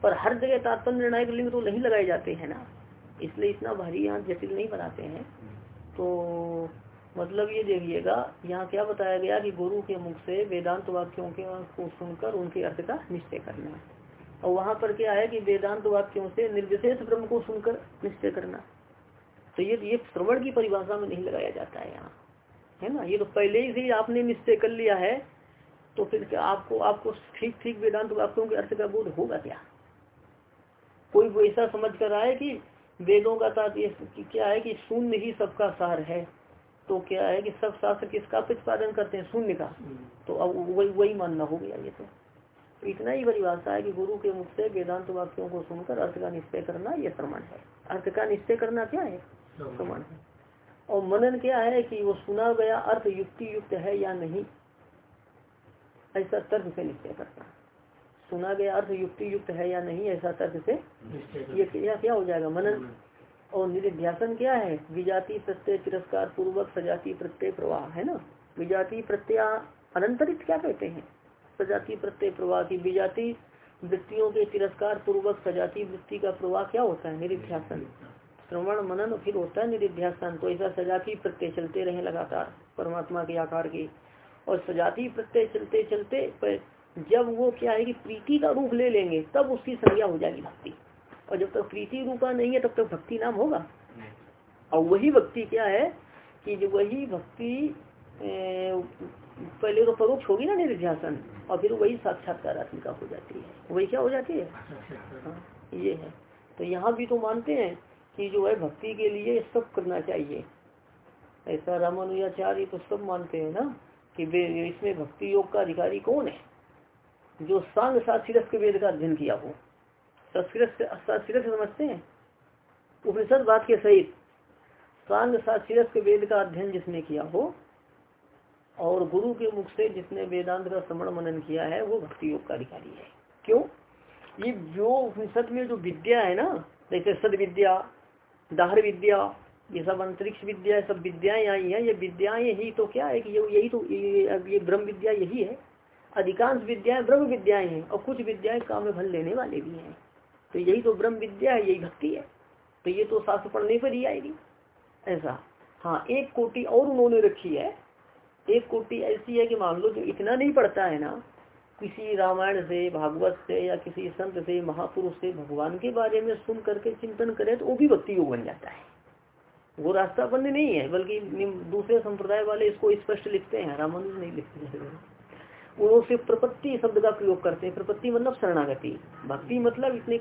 पर हर जगह तात्पर्य निर्णायक लिंग तो नहीं लगाए जाते हैं ना। इसलिए इतना भारी यहाँ जटिल नहीं बनाते हैं। तो मतलब ये देखिएगा, यहाँ क्या बताया गया कि गुरु के मुख से वेदांत वाक्यों के सुनकर उनके अर्थ का निश्चय करना। और वहाँ पर क्या है कि वेदांत वाक्यों से निर्विशेष ब्रह्म को सुनकर निश्चय करना। तो ये ये श्रवण की परिभाषा में नहीं लगाया जाता है यहाँ। है ना? ये तो पहले ही से आपने निश्चय कर लिया है तो फिर क्या आपको आपको ठीक ठीक वेदांत वाक्यों के अर्थ का बोध होगा क्या? कोई वो ऐसा समझ कर आए कि वेदों का साथ ये क्या है कि शून्य ही सबका सार है? तो क्या है कि सब शास्त्र किसका प्रतिपादन करते हैं? शून्य का। तो अब वही वही मानना हो गया ये तो। इतना ही परिभाषा है कि गुरु के मुख से वेदांत वाक्यों को सुनकर अर्थ का निश्चय करना यह श्रमण है। अर्थ का निश्चय करना क्या है? श्रमण है। और मनन क्या है कि वो सुना गया अर्थ युक्ति युक्त है या नहीं? ऐसा तर्क से निश्चय करना सुना गया अर्थ युक्ति युक्त है या नहीं ऐसा तर्क से ये क्या क्या हो जाएगा? मनन। और निधिध्यासन क्या है? विजाति प्रत्यय तिरस्कार पूर्वक सजाति प्रत्यय प्रवाह है ना? विजाति प्रत्यय अनंतरित क्या कहते हैं? सजाति प्रत्यय प्रवाह की विजाति वृत्तियों के तिरस्कार पूर्वक सजाति वृत्ति का प्रवाह क्या होता है? निरिध्यासन श्रवण मनन फिर होता है निधिध्यासन तो ऐसा सजाती प्रत्यय चलते रहे लगातार परमात्मा के आकार के। और सजाती प्रत्यय चलते चलते जब वो क्या है कि प्रीति का रूप ले लेंगे तब उसकी संज्ञा हो जाएगी भक्ति। और जब तक तो प्रीति रूपा नहीं है तब तक तो भक्ति नाम होगा। और वही भक्ति क्या है कि जो वही भक्ति पहले तो परोक्ष होगी ना निधिध्यासन और फिर वही साक्षात्कार आत्मिका हो जाती है। वही क्या हो जाती है? हाँ, ये है। तो यहाँ भी तो मानते हैं कि जो है भक्ति के लिए सब करना चाहिए। ऐसा रामानुजाचार्य तो सब मानते हैं ना कि इसमें भक्ति योग का अधिकारी कौन है? जो सांग साक्षरस के वेद का अध्ययन किया हो। साक्षरस समझते हैं? उपनिषद बात के सहित सांग साक्षरस के वेद का अध्ययन जिसने किया हो और गुरु के मुख से जिसने वेदांत का श्रवण मनन किया है वो भक्ति योग का अधिकारी है। क्यों? ये जो उपनिषद में जो विद्या है ना जैसे सद विद्या दाहर विद्या ये सब अंतरिक्ष विद्या सब विद्याएँ आई हैं ये विद्याएँ ही तो क्या है कि ये यही तो ये, ये ब्रह्म विद्या यही है। अधिकांश विद्याएँ ब्रह्म विद्याएँ हैं और कुछ विद्याएँ काम में भल लेने वाले भी हैं। तो यही तो ब्रह्म विद्या है यही भक्ति है। तो ये तो शास्त्र पढ़ने पर ही आएगी। ऐसा। हाँ एक कोटि और उन्होंने रखी है। एक कोटि ऐसी है कि मान लो जो इतना नहीं पढ़ता है ना, किसी रामायण से, भागवत से, या किसी संत से, महापुरुष से, भगवान के बारे में सुन करके चिंतन करे तो वो भी भक्ति योग बन जाता है। वो रास्ता बंद नहीं है, बल्कि दूसरे संप्रदाय वाले इसको स्पष्ट लिखते हैं, रामानुज नहीं लिखते हैं। वो से प्रपत्ति शब्द का प्रयोग करते हैं, प्रपत्ति मतलब शरणागति। भक्ति मतलब इतने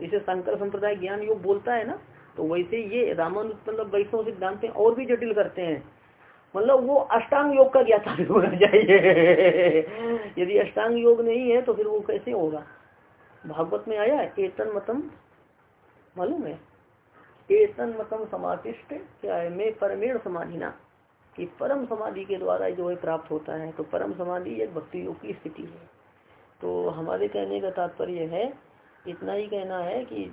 जैसे शंकर संप्रदाय ज्ञान योग बोलता है ना तो वैसे ये रामानुज मतलब वैष्णव सिद्धांत और भी जटिल करते हैं। मतलब वो अष्टांग योग का ज्ञाता भी होना चाहिए। यदि अष्टांग योग नहीं है तो फिर वो कैसे होगा? भागवत में आया, एतन मतम मालूम है? एतन मतम समातिष्ट, क्या है? मैं परमेण समाधिना कि परम समाधि के द्वारा जो है प्राप्त होता है तो परम समाधि एक भक्ति योग की स्थिति है। तो हमारे कहने का तात्पर्य है, इतना ही कहना है कि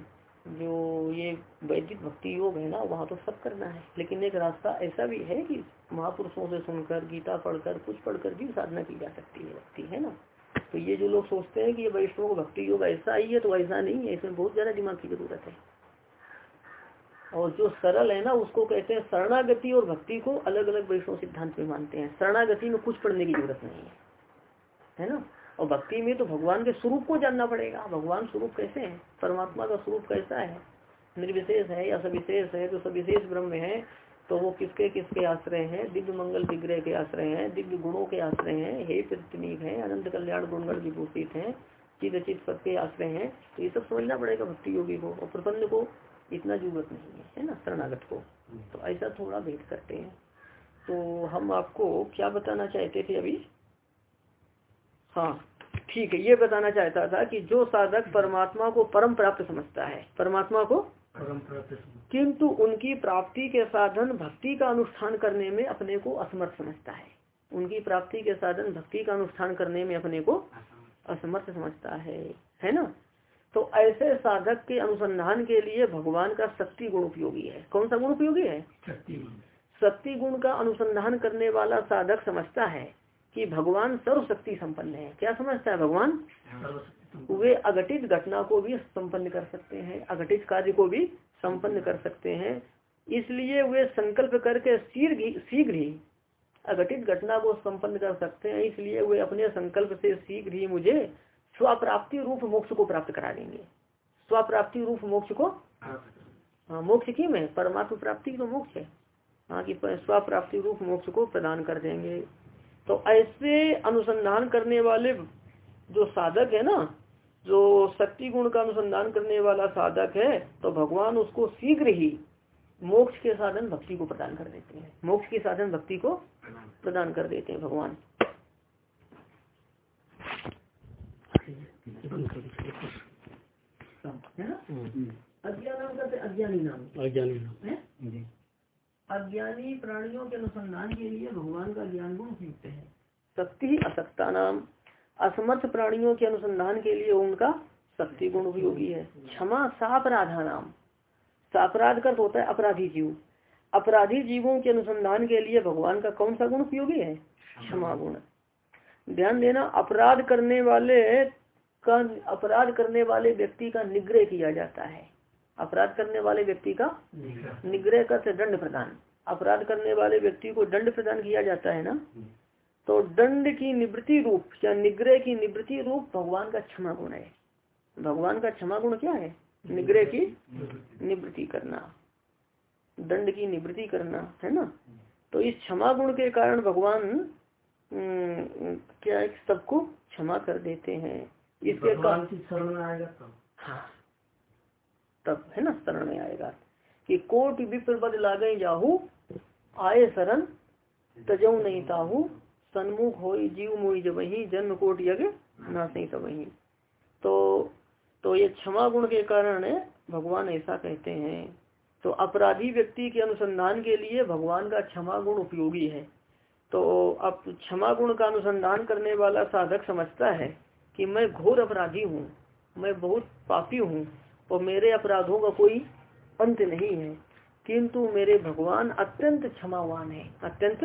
जो ये वैदिक भक्ति योग है ना, वहाँ तो सब करना है। लेकिन एक रास्ता ऐसा भी है कि महापुरुषों से सुनकर, गीता पढ़कर, कुछ पढ़कर भी साधना की जा सकती है भक्ति, है ना? तो ये जो लोग सोचते हैं कि ये वैष्णव भक्ति योग ऐसा ही है तो ऐसा नहीं है। इसमें बहुत ज़्यादा दिमाग की ज़रूरत है। और जो सरल है ना, उसको कहते हैं शरणागति और भक्ति को अलग अलग वैष्णव सिद्धांत में मानते हैं। शरणागति में कुछ पढ़ने की ज़रूरत नहीं है। है ना? और भक्ति में तो भगवान के स्वरूप को जानना पड़ेगा। भगवान स्वरूप कैसे है? परमात्मा का स्वरूप कैसा है? निर्विशेष है या सविशेष है? तो सविशेष ब्रह्म है तो वो किसके किसके आश्रय हैं? दिव्य मंगल विग्रह के आश्रय हैं, दिव्य गुणों के आश्रय हैं, हे प्रतिनिक है, अनंत कल्याण गुणगण विभूषित है चिद चित पद के आश्रय हैं तो ये सब समझना पड़ेगा भक्ति योगी को। और प्रपंच को इतना ज़रूरत नहीं है है ना, शरणागत को। तो ऐसा थोड़ा भेद करते हैं। तो हम आपको क्या बताना चाहते थे अभी? हाँ। ठीक है ये बताना चाहता था कि जो साधक परमात्मा को परम प्राप्त समझता है परमात्मा को? परम प्राप्त किंतु उनकी प्राप्ति के साधन भक्ति का अनुष्ठान करने में अपने को असमर्थ समझता है। उनकी प्राप्ति के साधन भक्ति का अनुष्ठान करने में अपने को असमर्थ समझता है है ना? तो ऐसे साधक के अनुसंधान के लिए भगवान का शक्ति गुण उपयोगी है। कौन सा गुण उपयोगी है? शक्ति गुण का अनुसंधान करने वाला साधक समझता है। कि भगवान सर्वशक्ति संपन्न है। क्या समझता है भगवान? वे अघटित घटना को भी संपन्न कर सकते हैं अघटित कार्य को भी संपन्न कर सकते हैं। इसलिए वे संकल्प करके शीघ्र शीघ्र ही अघटित घटना को संपन्न कर सकते हैं। इसलिए वे अपने संकल्प से शीघ्र ही मुझे स्वप्राप्ति रूप मोक्ष को प्राप्त करा देंगे। स्वप्राप्ति रूप मोक्ष को? हाँ मोक्ष की में? परमात्मा प्राप्ति तो मोक्ष है। हाँ की स्वप्राप्ति रूप मोक्ष को प्रदान कर देंगे। तो ऐसे अनुसंधान करने वाले जो साधक है ना जो शक्ति गुण का अनुसंधान करने वाला साधक है तो भगवान उसको शीघ्र ही मोक्ष के साधन भक्ति को प्रदान कर देते हैं। मोक्ष के साधन भक्ति को प्रदान कर देते हैं भगवान। अज्ञान करते अज्ञानी नाम। अज्ञानी नाम। अज्ञानी प्राणियों के अनुसंधान के लिए भगवान का ज्ञान गुण उपयुक्त है। शक्ति असक्ता नाम। असमर्थ प्राणियों के अनुसंधान के लिए उनका शक्ति गुण उपयोगी है। क्षमा सापराधा नाम। सापराध कर होता है अपराधी जीव। अपराधी जीवों के अनुसंधान के लिए भगवान का कौन सा गुण उपयोगी है? क्षमा गुण। ध्यान देना, अपराध करने वाले का अपराध करने वाले व्यक्ति का निग्रह किया जाता है। अपराध करने वाले व्यक्ति का निग्रह। कर दंड प्रदान। अपराध करने वाले व्यक्ति को दंड प्रदान किया जाता है ना? तो दंड की निवृत्ति रूप या निग्रह की निवृत्ति रूप भगवान का क्षमा गुण है। भगवान का क्षमा गुण क्या है? निग्रह की निवृत्ति। करना। दंड की निवृत्ति करना है ना? तो इस क्षमा गुण के कारण भगवान क्या सबको क्षमा कर देते हैं। इसके कारण शरण आएगा हाँ। तब, है ना, शरण में आएगा। कि कोट विप्र बद लागे जाहू, आए शरण, तजऊ नहीं ताहू, सन्मुख हो जीव मोई जब वही जन्म कोट यज्ञ नासी सब वही तो तो ये क्षमा गुण के कारण भगवान ऐसा कहते हैं। तो अपराधी व्यक्ति के अनुसंधान के लिए भगवान का क्षमा गुण उपयोगी है। तो अब क्षमा गुण का अनुसंधान करने वाला साधक समझता है कि मैं घोर अपराधी हूँ, मैं बहुत पापी हूँ और मेरे अपराधों का कोई अंत नहीं है। किंतु मेरे भगवान अत्यंत क्षमावान है, अत्यंत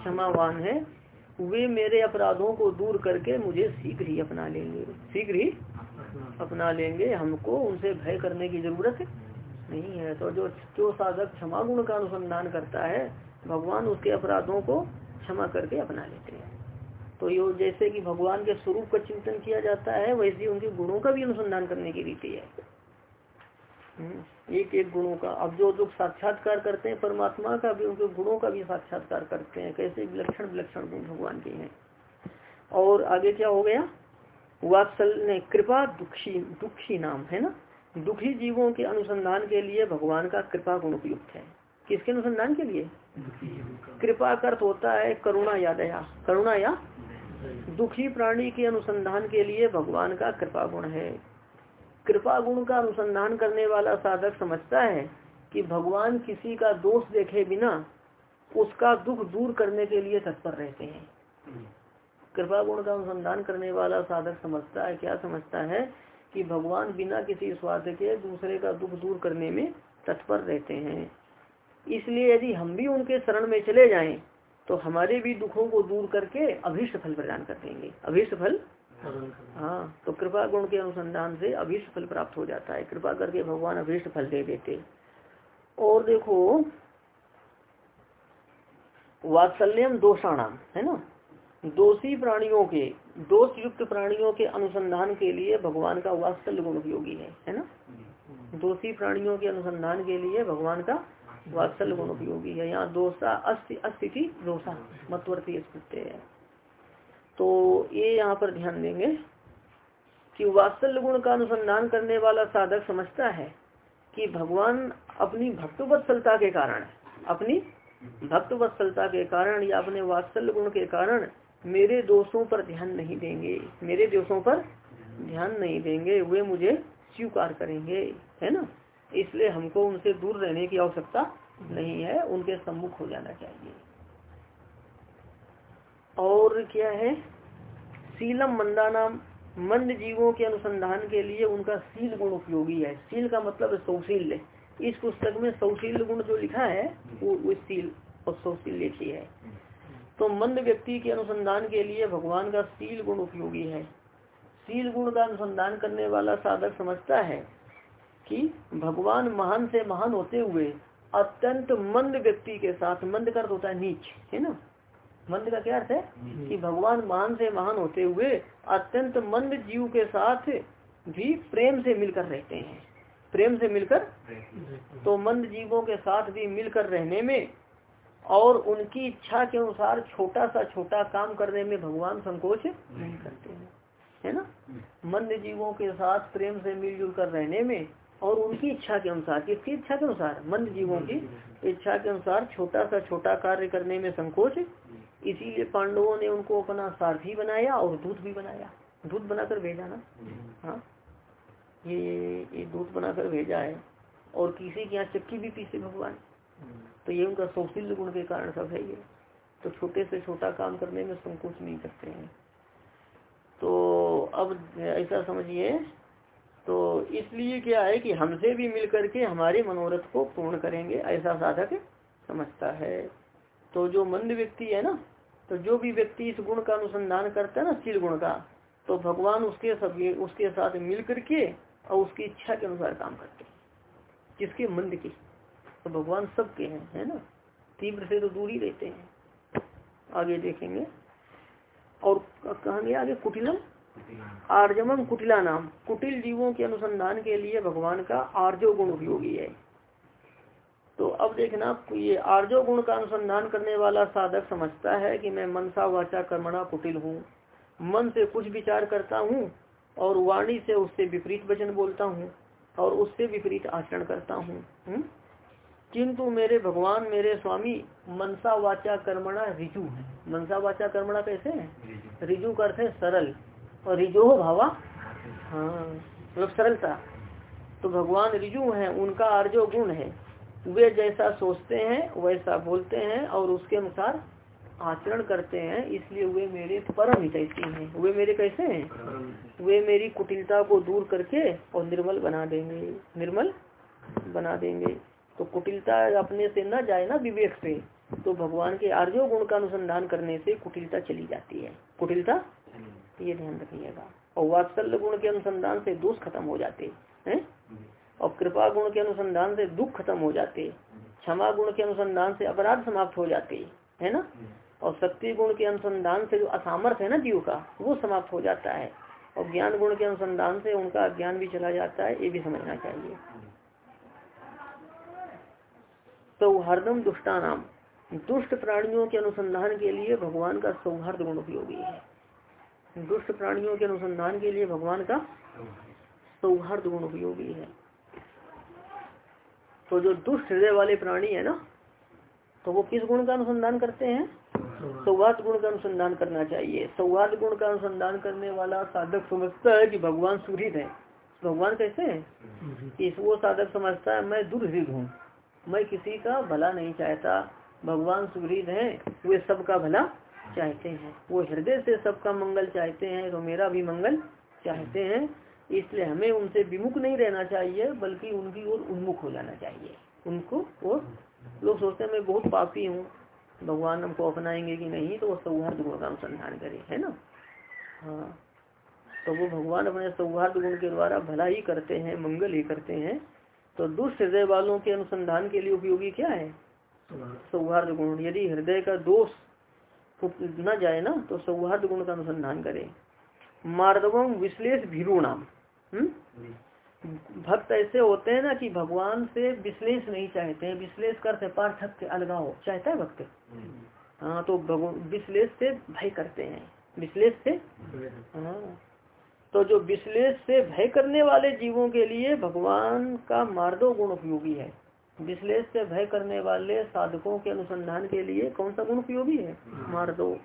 क्षमावान है। वे मेरे अपराधों को दूर करके मुझे शीघ्र ही अपना लेंगे। शीघ्र ही अपना लेंगे, हमको उनसे भय करने की ज़रूरत नहीं है। तो जो जो साधक क्षमा गुण का अनुसंधान करता है, भगवान उसके अपराधों को क्षमा करके अपना लेते हैं। तो यो, जैसे कि भगवान के स्वरूप का चिंतन किया जाता है, वैसे उनके गुणों का भी अनुसंधान करने की रीति है। एक एक गुणों का। अब जो लोग साक्षात्कार करते हैं परमात्मा का भी उनके गुणों का भी साक्षात्कार करते हैं। कैसे विलक्षण विलक्षण गुण भगवान के हैं। और आगे क्या हो गया? वात्सल ने कृपा दुखी दुखी नाम है ना? दुखी जीवों के अनुसंधान के लिए भगवान का कृपा गुण उपयुक्त है। किसके अनुसंधान के लिए? कृपा कर्त होता है करुणा या दया। करुणा या? दुखी प्राणी के अनुसंधान के लिए भगवान का कृपा गुण है। कृपा गुण का अनुसंधान करने वाला साधक समझता है कि भगवान किसी का दोष देखे बिना उसका दुख दूर करने के लिए तत्पर रहते हैं। कृपा गुण का अनुसंधान करने वाला साधक समझता है, क्या समझता है कि भगवान बिना किसी स्वार्थ के दूसरे का दुख दूर करने में तत्पर रहते हैं। इसलिए यदि हम भी उनके शरण में चले जाएँ तो हमारे भी दुखों को दूर करके अभिष्ट फल प्रदान कर देंगे। अभिष्ट फल हाँ तो कृपा गुण के अनुसंधान से अभिष्ट फल प्राप्त हो जाता है। कृपा करके भगवान अभिष्ट फल दे देते। और देखो, वात्सल्यम दोषाणाम, है ना? दोषी प्राणियों के दोष युक्त प्राणियों के अनुसंधान के लिए भगवान का वात्सल्य गुण उपयोगी है है ना? दोषी प्राणियों के अनुसंधान के लिए भगवान का वात्सल्य गुण उपयोगी है। यहाँ दोषा अस्थि, अस्थिति, दोषा, मतवर्ती है। तो ये यहाँ पर ध्यान देंगे कि वात्सल्य गुण का अनुसंधान करने वाला साधक समझता है कि भगवान अपनी भक्तवत्सलता के कारण अपनी भक्तवत्सलता के कारण या अपने वात्सल्य गुण के कारण मेरे दोषों पर ध्यान नहीं देंगे। मेरे दोषों पर ध्यान नहीं देंगे। वे मुझे स्वीकार करेंगे, है ना? इसलिए हमको उनसे दूर रहने की आवश्यकता नहीं है। उनके सम्मुख हो जाना चाहिए। और क्या है? सीलम मंदानाम मंद जीवों के अनुसंधान के लिए उनका सील गुण उपयोगी है। सील का मतलब सौशील इस पुस्तक में सौशील गुण जो लिखा है वो, वो सील और सौशील लिखी है। तो मंद व्यक्ति के अनुसंधान के लिए भगवान का सील गुण उपयोगी है। सील गुण का अनुसंधान करने वाला साधक समझता है कि भगवान महान से महान होते हुए अत्यंत मंद व्यक्ति के साथ मंद का अर्थ होता है नीच है ना? मंद का क्या अर्थ है? कि भगवान महान से महान होते हुए अत्यंत मंद जीव के साथ भी प्रेम से मिलकर रहते हैं। प्रेम से मिलकर? तो मंद जीवों के साथ भी मिलकर रहने में और उनकी इच्छा के अनुसार छोटा सा छोटा काम करने में भगवान संकोच नहीं करते हैं। है ना? मंद जीवों के साथ प्रेम से मिलजुल कर रहने में और उनकी इच्छा के अनुसार किसकी इच्छा के अनुसार? मंद जीवों की इच्छा के अनुसार छोटा सा छोटा कार्य करने में संकोच इसीलिए पांडवों ने उनको अपना सारथी बनाया और दूध भी बनाया। दूध बनाकर भेजा ना? हाँ? ये ये दूध बनाकर भेजा है और किसी के यहाँ चक्की भी पीसे भगवान। तो ये उनका सौशील्य गुण के कारण सब है ये। तो छोटे से छोटा काम करने में संकोच नहीं करते हैं। तो अब ऐसा समझिए तो इसलिए क्या है कि हमसे भी मिल करके हमारे मनोरथ को पूर्ण करेंगे ऐसा साधक समझता है। तो जो मंद व्यक्ति है ना तो जो भी व्यक्ति इस गुण का अनुसंधान करता है ना, शील गुण का तो भगवान उसके सब उसके साथ मिल करके और उसकी इच्छा के अनुसार काम करते किसके मंद की। तो भगवान सबके हैं, है ना? तीव्र से तो दूर ही रहते हैं। आगे देखेंगे। और कहेंगे आगे कुटिलम? आर्जमम कुटिला नाम कुटिल जीवों के अनुसंधान के लिए भगवान का आर्जो गुण उपयोगी है। तो अब देखना ये आर्जो गुण का अनुसंधान करने वाला साधक समझता है कि मैं मनसा वाचा कर्मणा कुटिल हूँ। मन से कुछ विचार करता हूँ और वाणी से उससे विपरीत वचन बोलता हूँ और उससे विपरीत आचरण करता हूँ। हम्म? किंतु मेरे भगवान मेरे स्वामी मनसा वाचा कर्मणा रिजु है। मनसा वाचा कर्मणा कैसे है? रिजु। का अर्थ है सरल। और रिजो भावा? हाँ। मतलब सरलता। तो भगवान रिजु है उनका अर्जो गुण है। वे जैसा सोचते हैं, वैसा बोलते हैं और उसके अनुसार आचरण करते हैं। इसलिए वे मेरे परम हितैषी हैं। वे मेरे कैसे हैं? वे मेरी कुटिलता को दूर करके और निर्मल बना देंगे। निर्मल बना देंगे। तो कुटिलता अपने से न जाए ना विवेक से तो भगवान के आर्यो गुण का अनुसंधान करने से कुटिलता चली जाती है। कुटिलता? ये ध्यान रखिएगा। और वात्सल्य गुण के अनुसंधान से दोष खत्म हो जाते हैं। और कृपा गुण के अनुसंधान से दुख खत्म हो जाते क्षमा गुण के अनुसंधान से अपराध समाप्त हो जाते है ना? और शक्ति गुण के अनुसंधान से जो असामर्थ है ना जीव का, वो समाप्त हो जाता है। और ज्ञान गुण के अनुसंधान से उनका ज्ञान भी चला जाता है, ये भी समझना चाहिए। तो सौहार्दम दुष्टानाम। दुष्ट प्राणियों के अनुसंधान के लिए भगवान का सौहार्द गुण उपयोगी है। दुष्ट प्राणियों के अनुसंधान के लिए भगवान का सौहार्द गुण उपयोगी है। तो जो दुष्ट हृदय वाले प्राणी है ना तो वो किस गुण का अनुसंधान करते हैं? सौहार्द गुण का अनुसंधान करना चाहिए। सौहार्द गुण का अनुसंधान करने वाला साधक समझता है कि भगवान सुहृद है। भगवान कैसे है? इस वो साधक समझता है, मैं दुर्हृद हूँ। मैं किसी का भला नहीं चाहता। भगवान सुहृद है, वे सबका भला चाहते हैं। वो हृदय से सबका मंगल चाहते हैं तो मेरा भी मंगल चाहते हैं। इसलिए हमें उनसे विमुख नहीं रहना चाहिए, बल्कि उनकी ओर उन्मुख हो जाना चाहिए। उनको और लोग सोचते हैं, मैं बहुत पापी हूँ। भगवान हमको अपनाएँगे कि नहीं? तो वो सौहार्द गुण का अनुसंधान करे, है ना? हाँ। तो वो भगवान अपने सौहार्द गुण के द्वारा भला ही करते हैं, मंगल ही करते हैं। तो दुष्ट हृदय वालों के अनुसंधान के लिए उपयोगी क्या है? सौहार्द गुण। यदि हृदय का दोष न जाए ना तो सौहार्द गुण का अनुसंधान करे। मार्दवम विश्लेष भीरु नाम। भक्त ऐसे होते हैं ना कि भगवान से विश्लेष नहीं चाहते हैं विश्लेष करते पार्थक्य अलगाव चाहता है भक्त? हाँ तो विश्लेष से भय करते हैं। विश्लेष से? हाँ। तो जो विश्लेष से भय करने वाले जीवों के लिए भगवान का मार्दो गुण उपयोगी है। विश्लेष से भय करने वाले साधकों के अनुसंधान के लिए कौन सा गुण उपयोगी है? मार्दो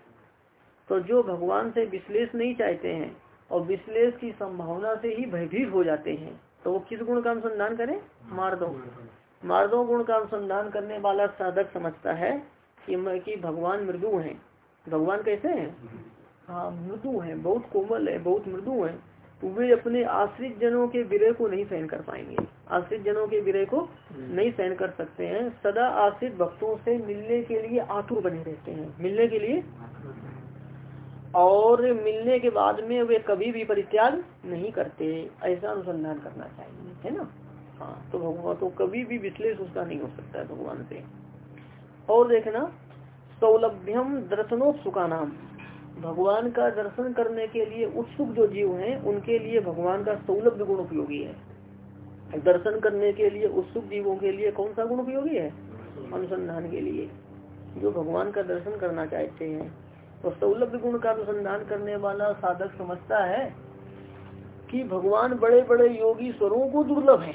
तो जो भगवान से विश्लेष नहीं चाहते हैं और विश्लेष की संभावना से ही भयभीत हो जाते हैं तो वो किस गुण का अनुसंधान करे? मार्दो मार्दो गुण का अनुसंधान करने वाला साधक समझता है कि कि भगवान मृदु है। भगवान कैसे हैं? हाँ मृदु है, बहुत कोमल है, बहुत मृदु है। तो वे अपने आश्रित जनों के विरय को नहीं सहन कर पाएँगे। आश्रित जनों के विरय को नहीं सहन कर सकते हैं। सदा आश्रित भक्तों से मिलने के लिए आतुर बने रहते हैं। मिलने के लिए और मिलने के बाद में वे कभी भी परित्याग नहीं करते। ऐसा अनुसंधान करना चाहिए, है ना? हाँ तो भगवान तो कभी भी विश्लेष उसका नहीं हो सकता है भगवान से। और देखना, सौलभ्यम दर्शनोत्सुका नाम भगवान का दर्शन करने के लिए उत्सुक जो जीव हैं, उनके लिए भगवान का सौलभ गुण उपयोगी है। दर्शन करने के लिए उत्सुक जीवों के लिए कौन सा गुण उपयोगी है? अनुसंधान के लिए। जो भगवान का दर्शन करना चाहते हैं तो सौलभ गुण का अनुसंधान करने वाला साधक समझता है कि भगवान बड़े बड़े योगी स्वरों को दुर्लभ है।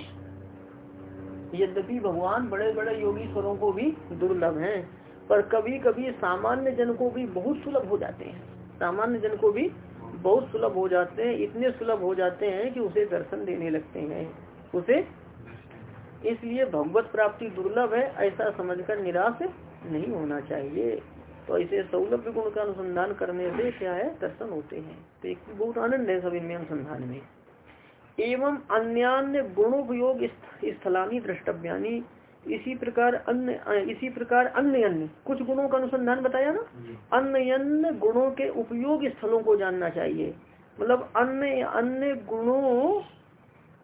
यद्यपि भगवान बड़े बड़े योगी स्वरों को भी दुर्लभ हैं, पर कभी कभी सामान्य जन को भी बहुत सुलभ हो जाते हैं। सामान्य जन को भी बहुत सुलभ हो जाते हैं, इतने सुलभ हो जाते हैं कि उसे दर्शन देने लगते हैं। उसे इसलिए भगवत प्राप्ति दुर्लभ है, ऐसा समझकर निराश नहीं होना चाहिए। तो ऐसे सौलभ्य गुण का अनुसंधान करने से क्या है? दर्शन होते हैं। तो एक बहुत आनंद है सब इनमें अनुसंधान में। एवं अन्य गुणोपयोग स्थलानी द्रष्टव्यानी। इसी प्रकार अन्य इसी प्रकार अन्य अन्य। कुछ गुणों का अनुसंधान बताया ना? अन्य अन्य गुणों के उपयोग स्थलों को जानना चाहिए। मतलब अन्य अन्य गुणों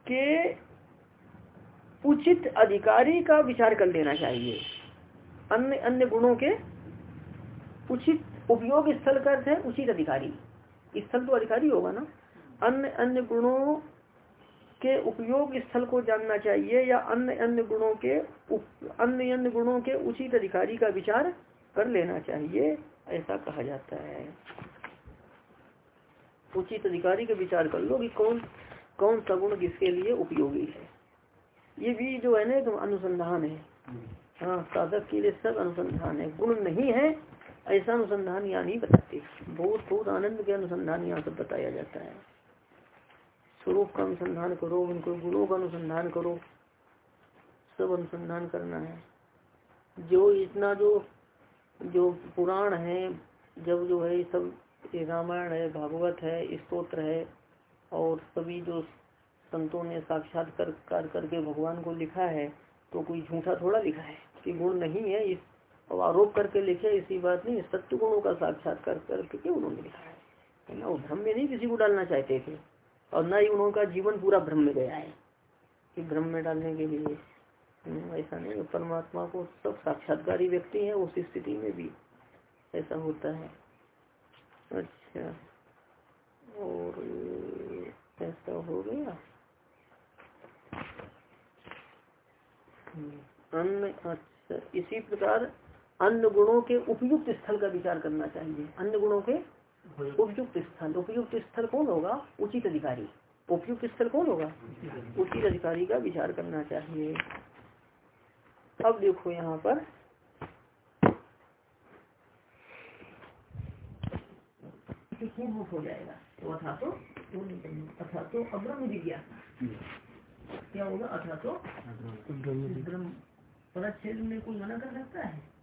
के उचित अधिकारी का विचार कर लेना चाहिए। अन्य अन्य गुणों के उचित उपयोग स्थल का अर्थ है उचित अधिकारी। स्थल तो अधिकारी होगा ना। अन्य अन्य गुणों के उपयोग स्थल को जानना चाहिए या अन्य अन्य गुणों के अन्य अन्य गुणों के उचित अधिकारी का विचार कर लेना चाहिए ऐसा कहा जाता है। उचित अधिकारी का विचार कर लो कि कौन कौन सा गुण किसके लिए उपयोगी है। ये भी जो है ना तो अनुसंधान है। हाँ साधक के लिए सब अनुसंधान है। गुण नहीं है ऐसा अनुसंधान यहाँ नहीं बताते। बहुत बहुत आनंद के अनुसंधान यहाँ सब बताया जाता है। स्वरूप का अनुसंधान करो, उनको गुणों का अनुसंधान करो। सब अनुसंधान करना है। जो इतना जो जो पुराण है, जब जो है, सब रामायण है, भागवत है, स्तोत्र है, और सभी जो संतों ने साक्षात्कार कर करके भगवान को लिखा है तो कोई झूठा थोड़ा लिखा है कि गुण नहीं है, इस और आरोप करके लिखे इसी बात नहीं सत्य गुणों का साक्षात्कार करके उन्होंने लिखा है? ना, वो भ्रम में नहीं किसी को डालना चाहते थे। और न ही उनका जीवन पूरा भ्रम में गया है, कि भ्रम में डालने के लिए। ऐसा नहीं परमात्मा को सब साक्षात्कारी व्यक्ति है, उस स्थिति में भी ऐसा होता है। अच्छा और ऐसा हो गया। अन्य अच्छा इसी प्रकार अन्य गुणों के उपयुक्त स्थल का विचार करना चाहिए। अन्य गुणों के उपयुक्त स्थल। उपयुक्त स्थल कौन होगा? उचित अधिकारी। उपयुक्त स्थल कौन होगा? उचित अधिकारी का विचार करना चाहिए। अब देखो यहाँ पर। हो जाएगा। तो अथा तो अथा तो जिज्ञासा क्या। होगा? अथा तो पदच्छेद में कोई मना कर सकता है?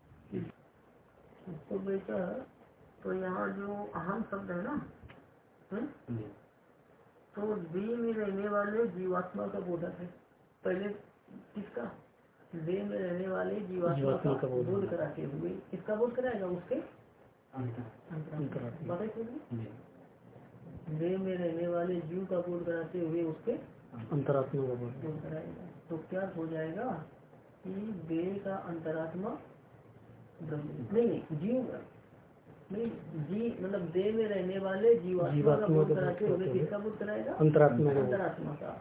तो बेटा तो यहाँ जो अहम शब्द है ना हम्म? तो देह में रहने वाले जीवात्मा का बोधक है। पहले किसका? देह में रहने वाले जीवात्मा का बोध कराते हुए। किसका बोध कराएगा? उसके? देह में रहने वाले जीव का बोध कराते हुए उसके? अंतरात्मा का बोध कराएगा। तो क्या हो जाएगा कि देह का अंतरात्मा नहीं जीव नहीं जी मतलब देह में रहने वाले जीवात्मा का बोध कराते हुए किसका बोध कराएगा अंतरात्मा अंतरात्मा का।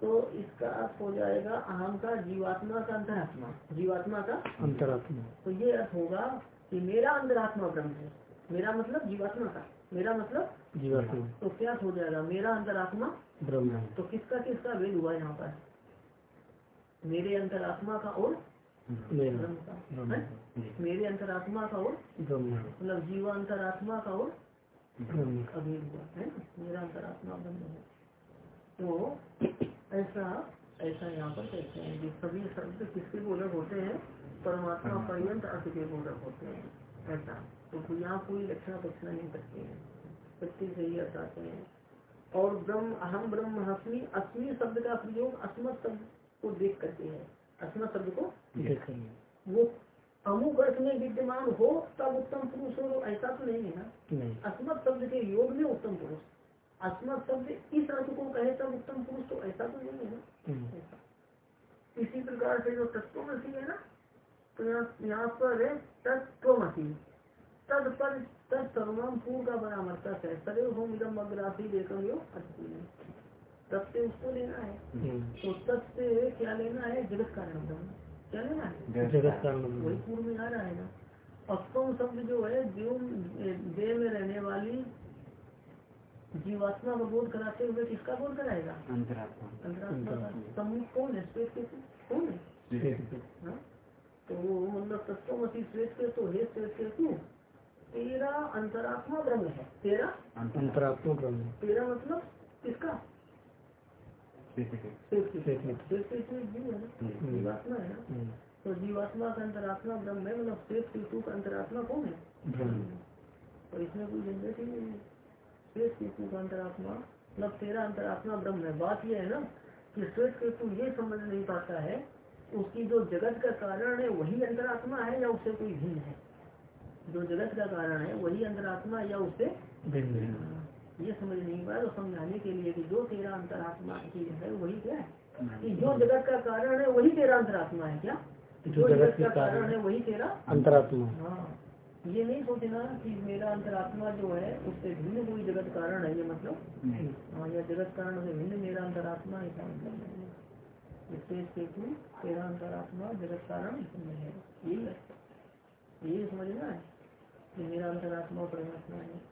तो इसका अर्थ हो जाएगा अहम का जीवात्मा का अंतरात्मा। जीवात्मा का? अंतरात्मा। तो ये अर्थ होगा कि मेरा अंतरात्मा ब्रह्म है। मेरा मतलब जीवात्मा का। मेरा मतलब जीवात्मा। तो क्या हो जाएगा? मेरा अंतरात्मा ब्रह्म तो किसका किसका वेद हुआ यहाँ पर? मेरे अंतरात्मा का और मेरे अंतरात्मा का और मतलब जीवा अंतरात्मा का और हुआ है मेरा अंतरात्मा ब्रह्म है। तो ऐसा ऐसा यहाँ पर कहते हैं कि सभी शब्द किसके बोधक होते हैं? परमात्मा पर्यंत अर्थ के बोधक होते हैं। ऐसा। तो यहाँ कोई लक्षण पक्षण नहीं करते हैं। सत्य से ही हैं। और ब्रह्म अहम ब्रह्म हस्मी अस्मी शब्द का प्रयोग अस्मत शब्द को देख करते हैं। अस्मत शब्द को वो अमुक अर्थ में विद्यमान हो तब उत्तम पुरुष हो ऐसा तो नहीं है ना? अस्मत शब्द के योग में उत्तम पुरुष। अस्मत शब्द इस अर्थ को कहे तब उत्तम पुरुष तो ऐसा तो नहीं है ना? हम्म। इसी प्रकार से जो तत्व तत्वमसी है ना तो यहाँ पर तत्वमसी। तद पर तद सर्वम पूर्व का परामर्शक है। सदैव होम इदम अग्रासी देखो यो तब से उसको लेना है। हम्म। तो तब से क्या लेना है? जगत कारण ब्रह्म क्या लेना है? जगत कारण वही पूर्व में आ रहा है ना। अस्तम शब्द जो है देव देह में रहने वाली जीवात्मा का बोध कराते हुए किसका बोध कराएगा? अंतरात्मा। का समूह कौन है? श्वेत के कौन है? हाँ? तो वो मतलब तत्वमसी श्वेत के तो हे श्वेत के तू तेरा अंतरात्मा ब्रह्म है। तेरा? अंतरात्मा ब्रह्म। तेरा मतलब किसका जीव है ना हम्म। जीवात्मा है ना हम्म। तो जीवात्मा का अंतरात्मा ब्रह्म है मतलब श्वेत केतु का अंतरात्मा कौन है तो इसमें कोई झंझट ही नहीं है श्वेत केतु का अंतरात्मा मतलब तेरा अंतरात्मा ब्रह्म है बात यह है ना कि श्वेत केतु ये समझ नहीं पाता है उसकी जो जगत का कारण है वही अंतरात्मा है या उससे कोई भिन्न है जो जगत का कारण है वही अंतरात्मा या उससे ये समझ नहीं पाया तो समझाने के लिए कि जो तेरा अंतरात्मा की है वही क्या है? कि जो जगत का कारण है वही तेरा अंतरात्मा है क्या? जो जगत का कारण है वही तेरा अंतरात्मा। हाँ। ये नहीं सोचना कि मेरा अंतरात्मा जो है उससे भिन्न कोई जगत कारण है ये मतलब हाँ या जगत कारण से भिन्न मेरा अंतरात्मा ऐसा मतलब इससे तेरा अंतरात्मा जगत कारण है। यही है। यही समझना है कि मेरा अंतरात्मा परमात्मा है।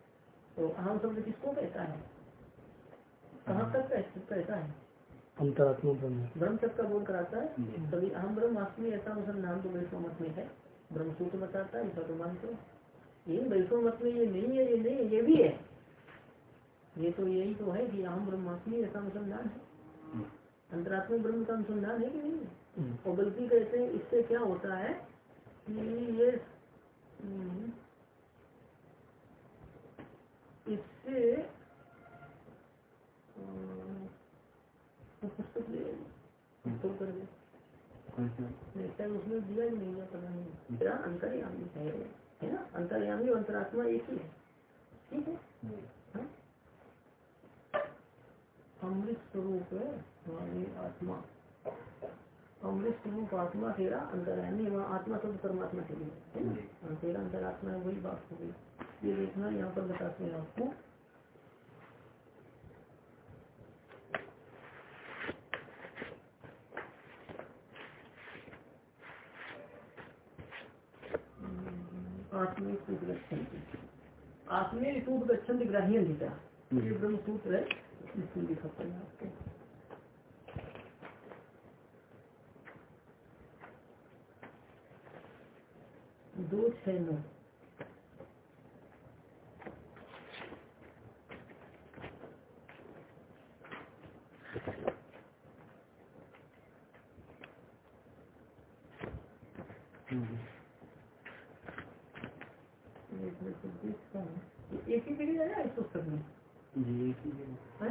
तो अहम शब्द किसको कहता है? कहाँ तक कहता है? अंतरात्मा ब्रह्म। ब्रह्म तक का बोध कराता है? तभी अहम ब्रह्म वास्तव ऐसा अनुसंधान तो वैष्णव मत में है। ब्रह्म सूत्र बताता है ऐसा तो। मानते ये वैष्णव मत में ये नहीं है ये नहीं ये भी है। ये तो यही तो है कि अहम ब्रह्मास्मि ऐसा अनुसंधान है। अंतरात्मा ब्रह्म का अनुसंधान है कि नहीं? और बल्कि कहते हैं इससे क्या होता है कि ये हम्म, तो दे उसमें दिया ही नहीं है पता नहीं तेरा अंतर्यामी है है ना अंतर्यामी अंतरात्मा एक ही है ठीक है हाँ? अमृत स्वरूप है आत्मा अमृत स्वरूप आत्मा तेरा अंतर्यामी वहाँ आत्मा शब्द परमात्मा के लिए है ना हाँ, तेरा अंतरात्मा है वही बात हो गई ये देखना यहाँ पर बताते हैं आपको आत्मीय सूत्र गच्छन्ति ग्राह्य ये ब्रह्म सूत्र है इसमें लिखा पड़ेगा आपको। दो छह नौ एक मिनट से देखता हूँ। ये एक ही पीढ़ी है ना इस पुस्तक में है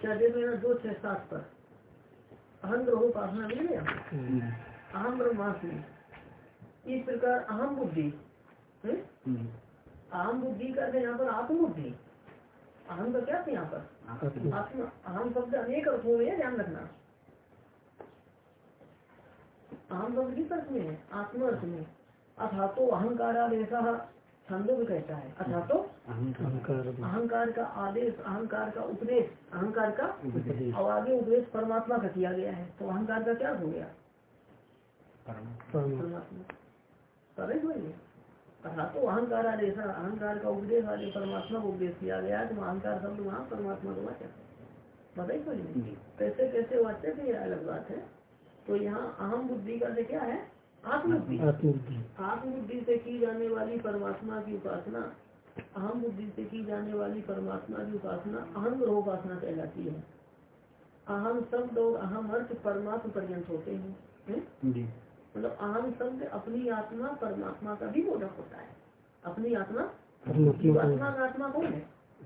क्या दे मेरा दो छह सात पर। अहम ग्रहो उपासना मिल गया अहम ब्रह्मास्मि इस प्रकार अहम बुद्धि अहम बुद्धि का है यहाँ पर आत्मबुद्धि। अहम का क्या था यहाँ पर? आत्मा। अहम शब्द अनेक अर्थों में है ध्यान रखना। अहम शब्द किस अर्थ में है? आत्मा अर्थ में। अथा तो अहंकार ऐसा छंदो भी कहता है। अथा तो अहंकार। अहंकार का आदेश अहंकार का उपदेश अहंकार का उपदेश। और आगे उपदेश परमात्मा का किया गया है। तो अहंकार का क्या हो गया? परमात्मा। तो अहंकार आदेश अहंकार का उपदेश आगे परमात्मा को उपदेश किया गया तो अहंकार शब्द वहाँ परमात्मा को वाचक है बताइए कोई कैसे कैसे वाचक है ये अलग बात है? तो यहाँ अहम बुद्धि का अर्थ क्या है? आत्मबुद्धि। आत्मबुद्धि। आत्मबुद्धि से की जाने वाली परमात्मा की उपासना अहम बुद्धि से की जाने वाली परमात्मा की उपासना अहम ग्रह उपासना कहलाती है। अहम शब्द और अहम अर्थ परमात्मा पर्यंत होते हैं? मतलब अहम शब्द अपनी आत्मा परमात्मा का भी बोधक होता है। अपनी आत्मा? जीवात्मा का आत्मा कौन है?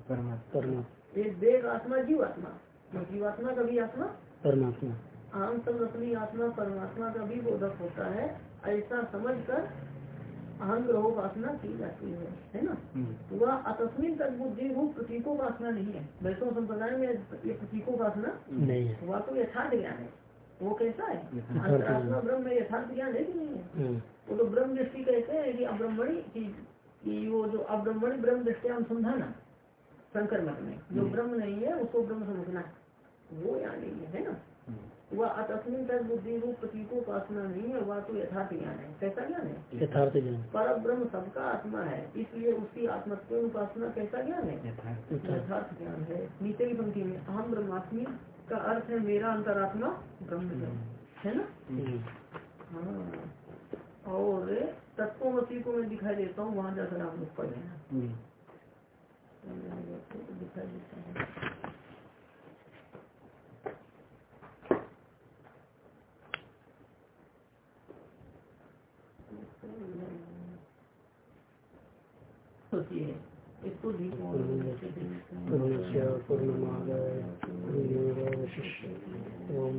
परमात्मा। एक देह आत्मा जीवात्मा तो जीवात्मा का भी आत्मा? परमात्मा। आम शब्द अपनी आत्मा परमात्मा का भी बोधक होता है ऐसा समझकर अहम ग्रहोपासना की जाती है है ना? वह अतस्मिन तक बुद्धि रूप प्रतीकोपासना नहीं है। वैष्णव संप्रदाय में ये प्रतीकोपासना नहीं है। वह तो यथार्थ ज्ञान है। वो कैसा है? अंतरात्मा ब्रह्म में यथार्थ ज्ञान है कि नहीं है? हम्म, वो तो ब्रह्म दृष्टि कहते हैं कि अब्रह्मणी की वो जो अब्रह्मणी ब्रह्म दृष्टि अनुसंधान शंकर मत में जो ब्रह्म नहीं है उसको ब्रह्म समझना वो यहाँ नहीं है ना? वह अतस्मिन तक बुद्धि रूप प्रतीकोपासना नहीं है वह तो यथार्थ ज्ञान है। कैसा ज्ञान है? यथार्थ ज्ञान। पर ब्रह्म सबका आत्मा है इसलिए उसकी आत्मत्व उपासना कैसा ज्ञान है? यथार्थ। ज्ञान है। नीचे की पंक्ति में अहम ब्रह्मात्मी का अर्थ है मेरा अंतरात्मा ब्रह्म है। है ना? हम्म, हाँ। और तत्वमसी को मैं दिखाई देता हूँ वहाँ जाकर आप लोग पढ़ लेना। हम्म, दिखाई देता हूँ सोचिए इसको भी पूर्णस्य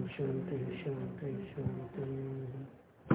शांति शांति शांति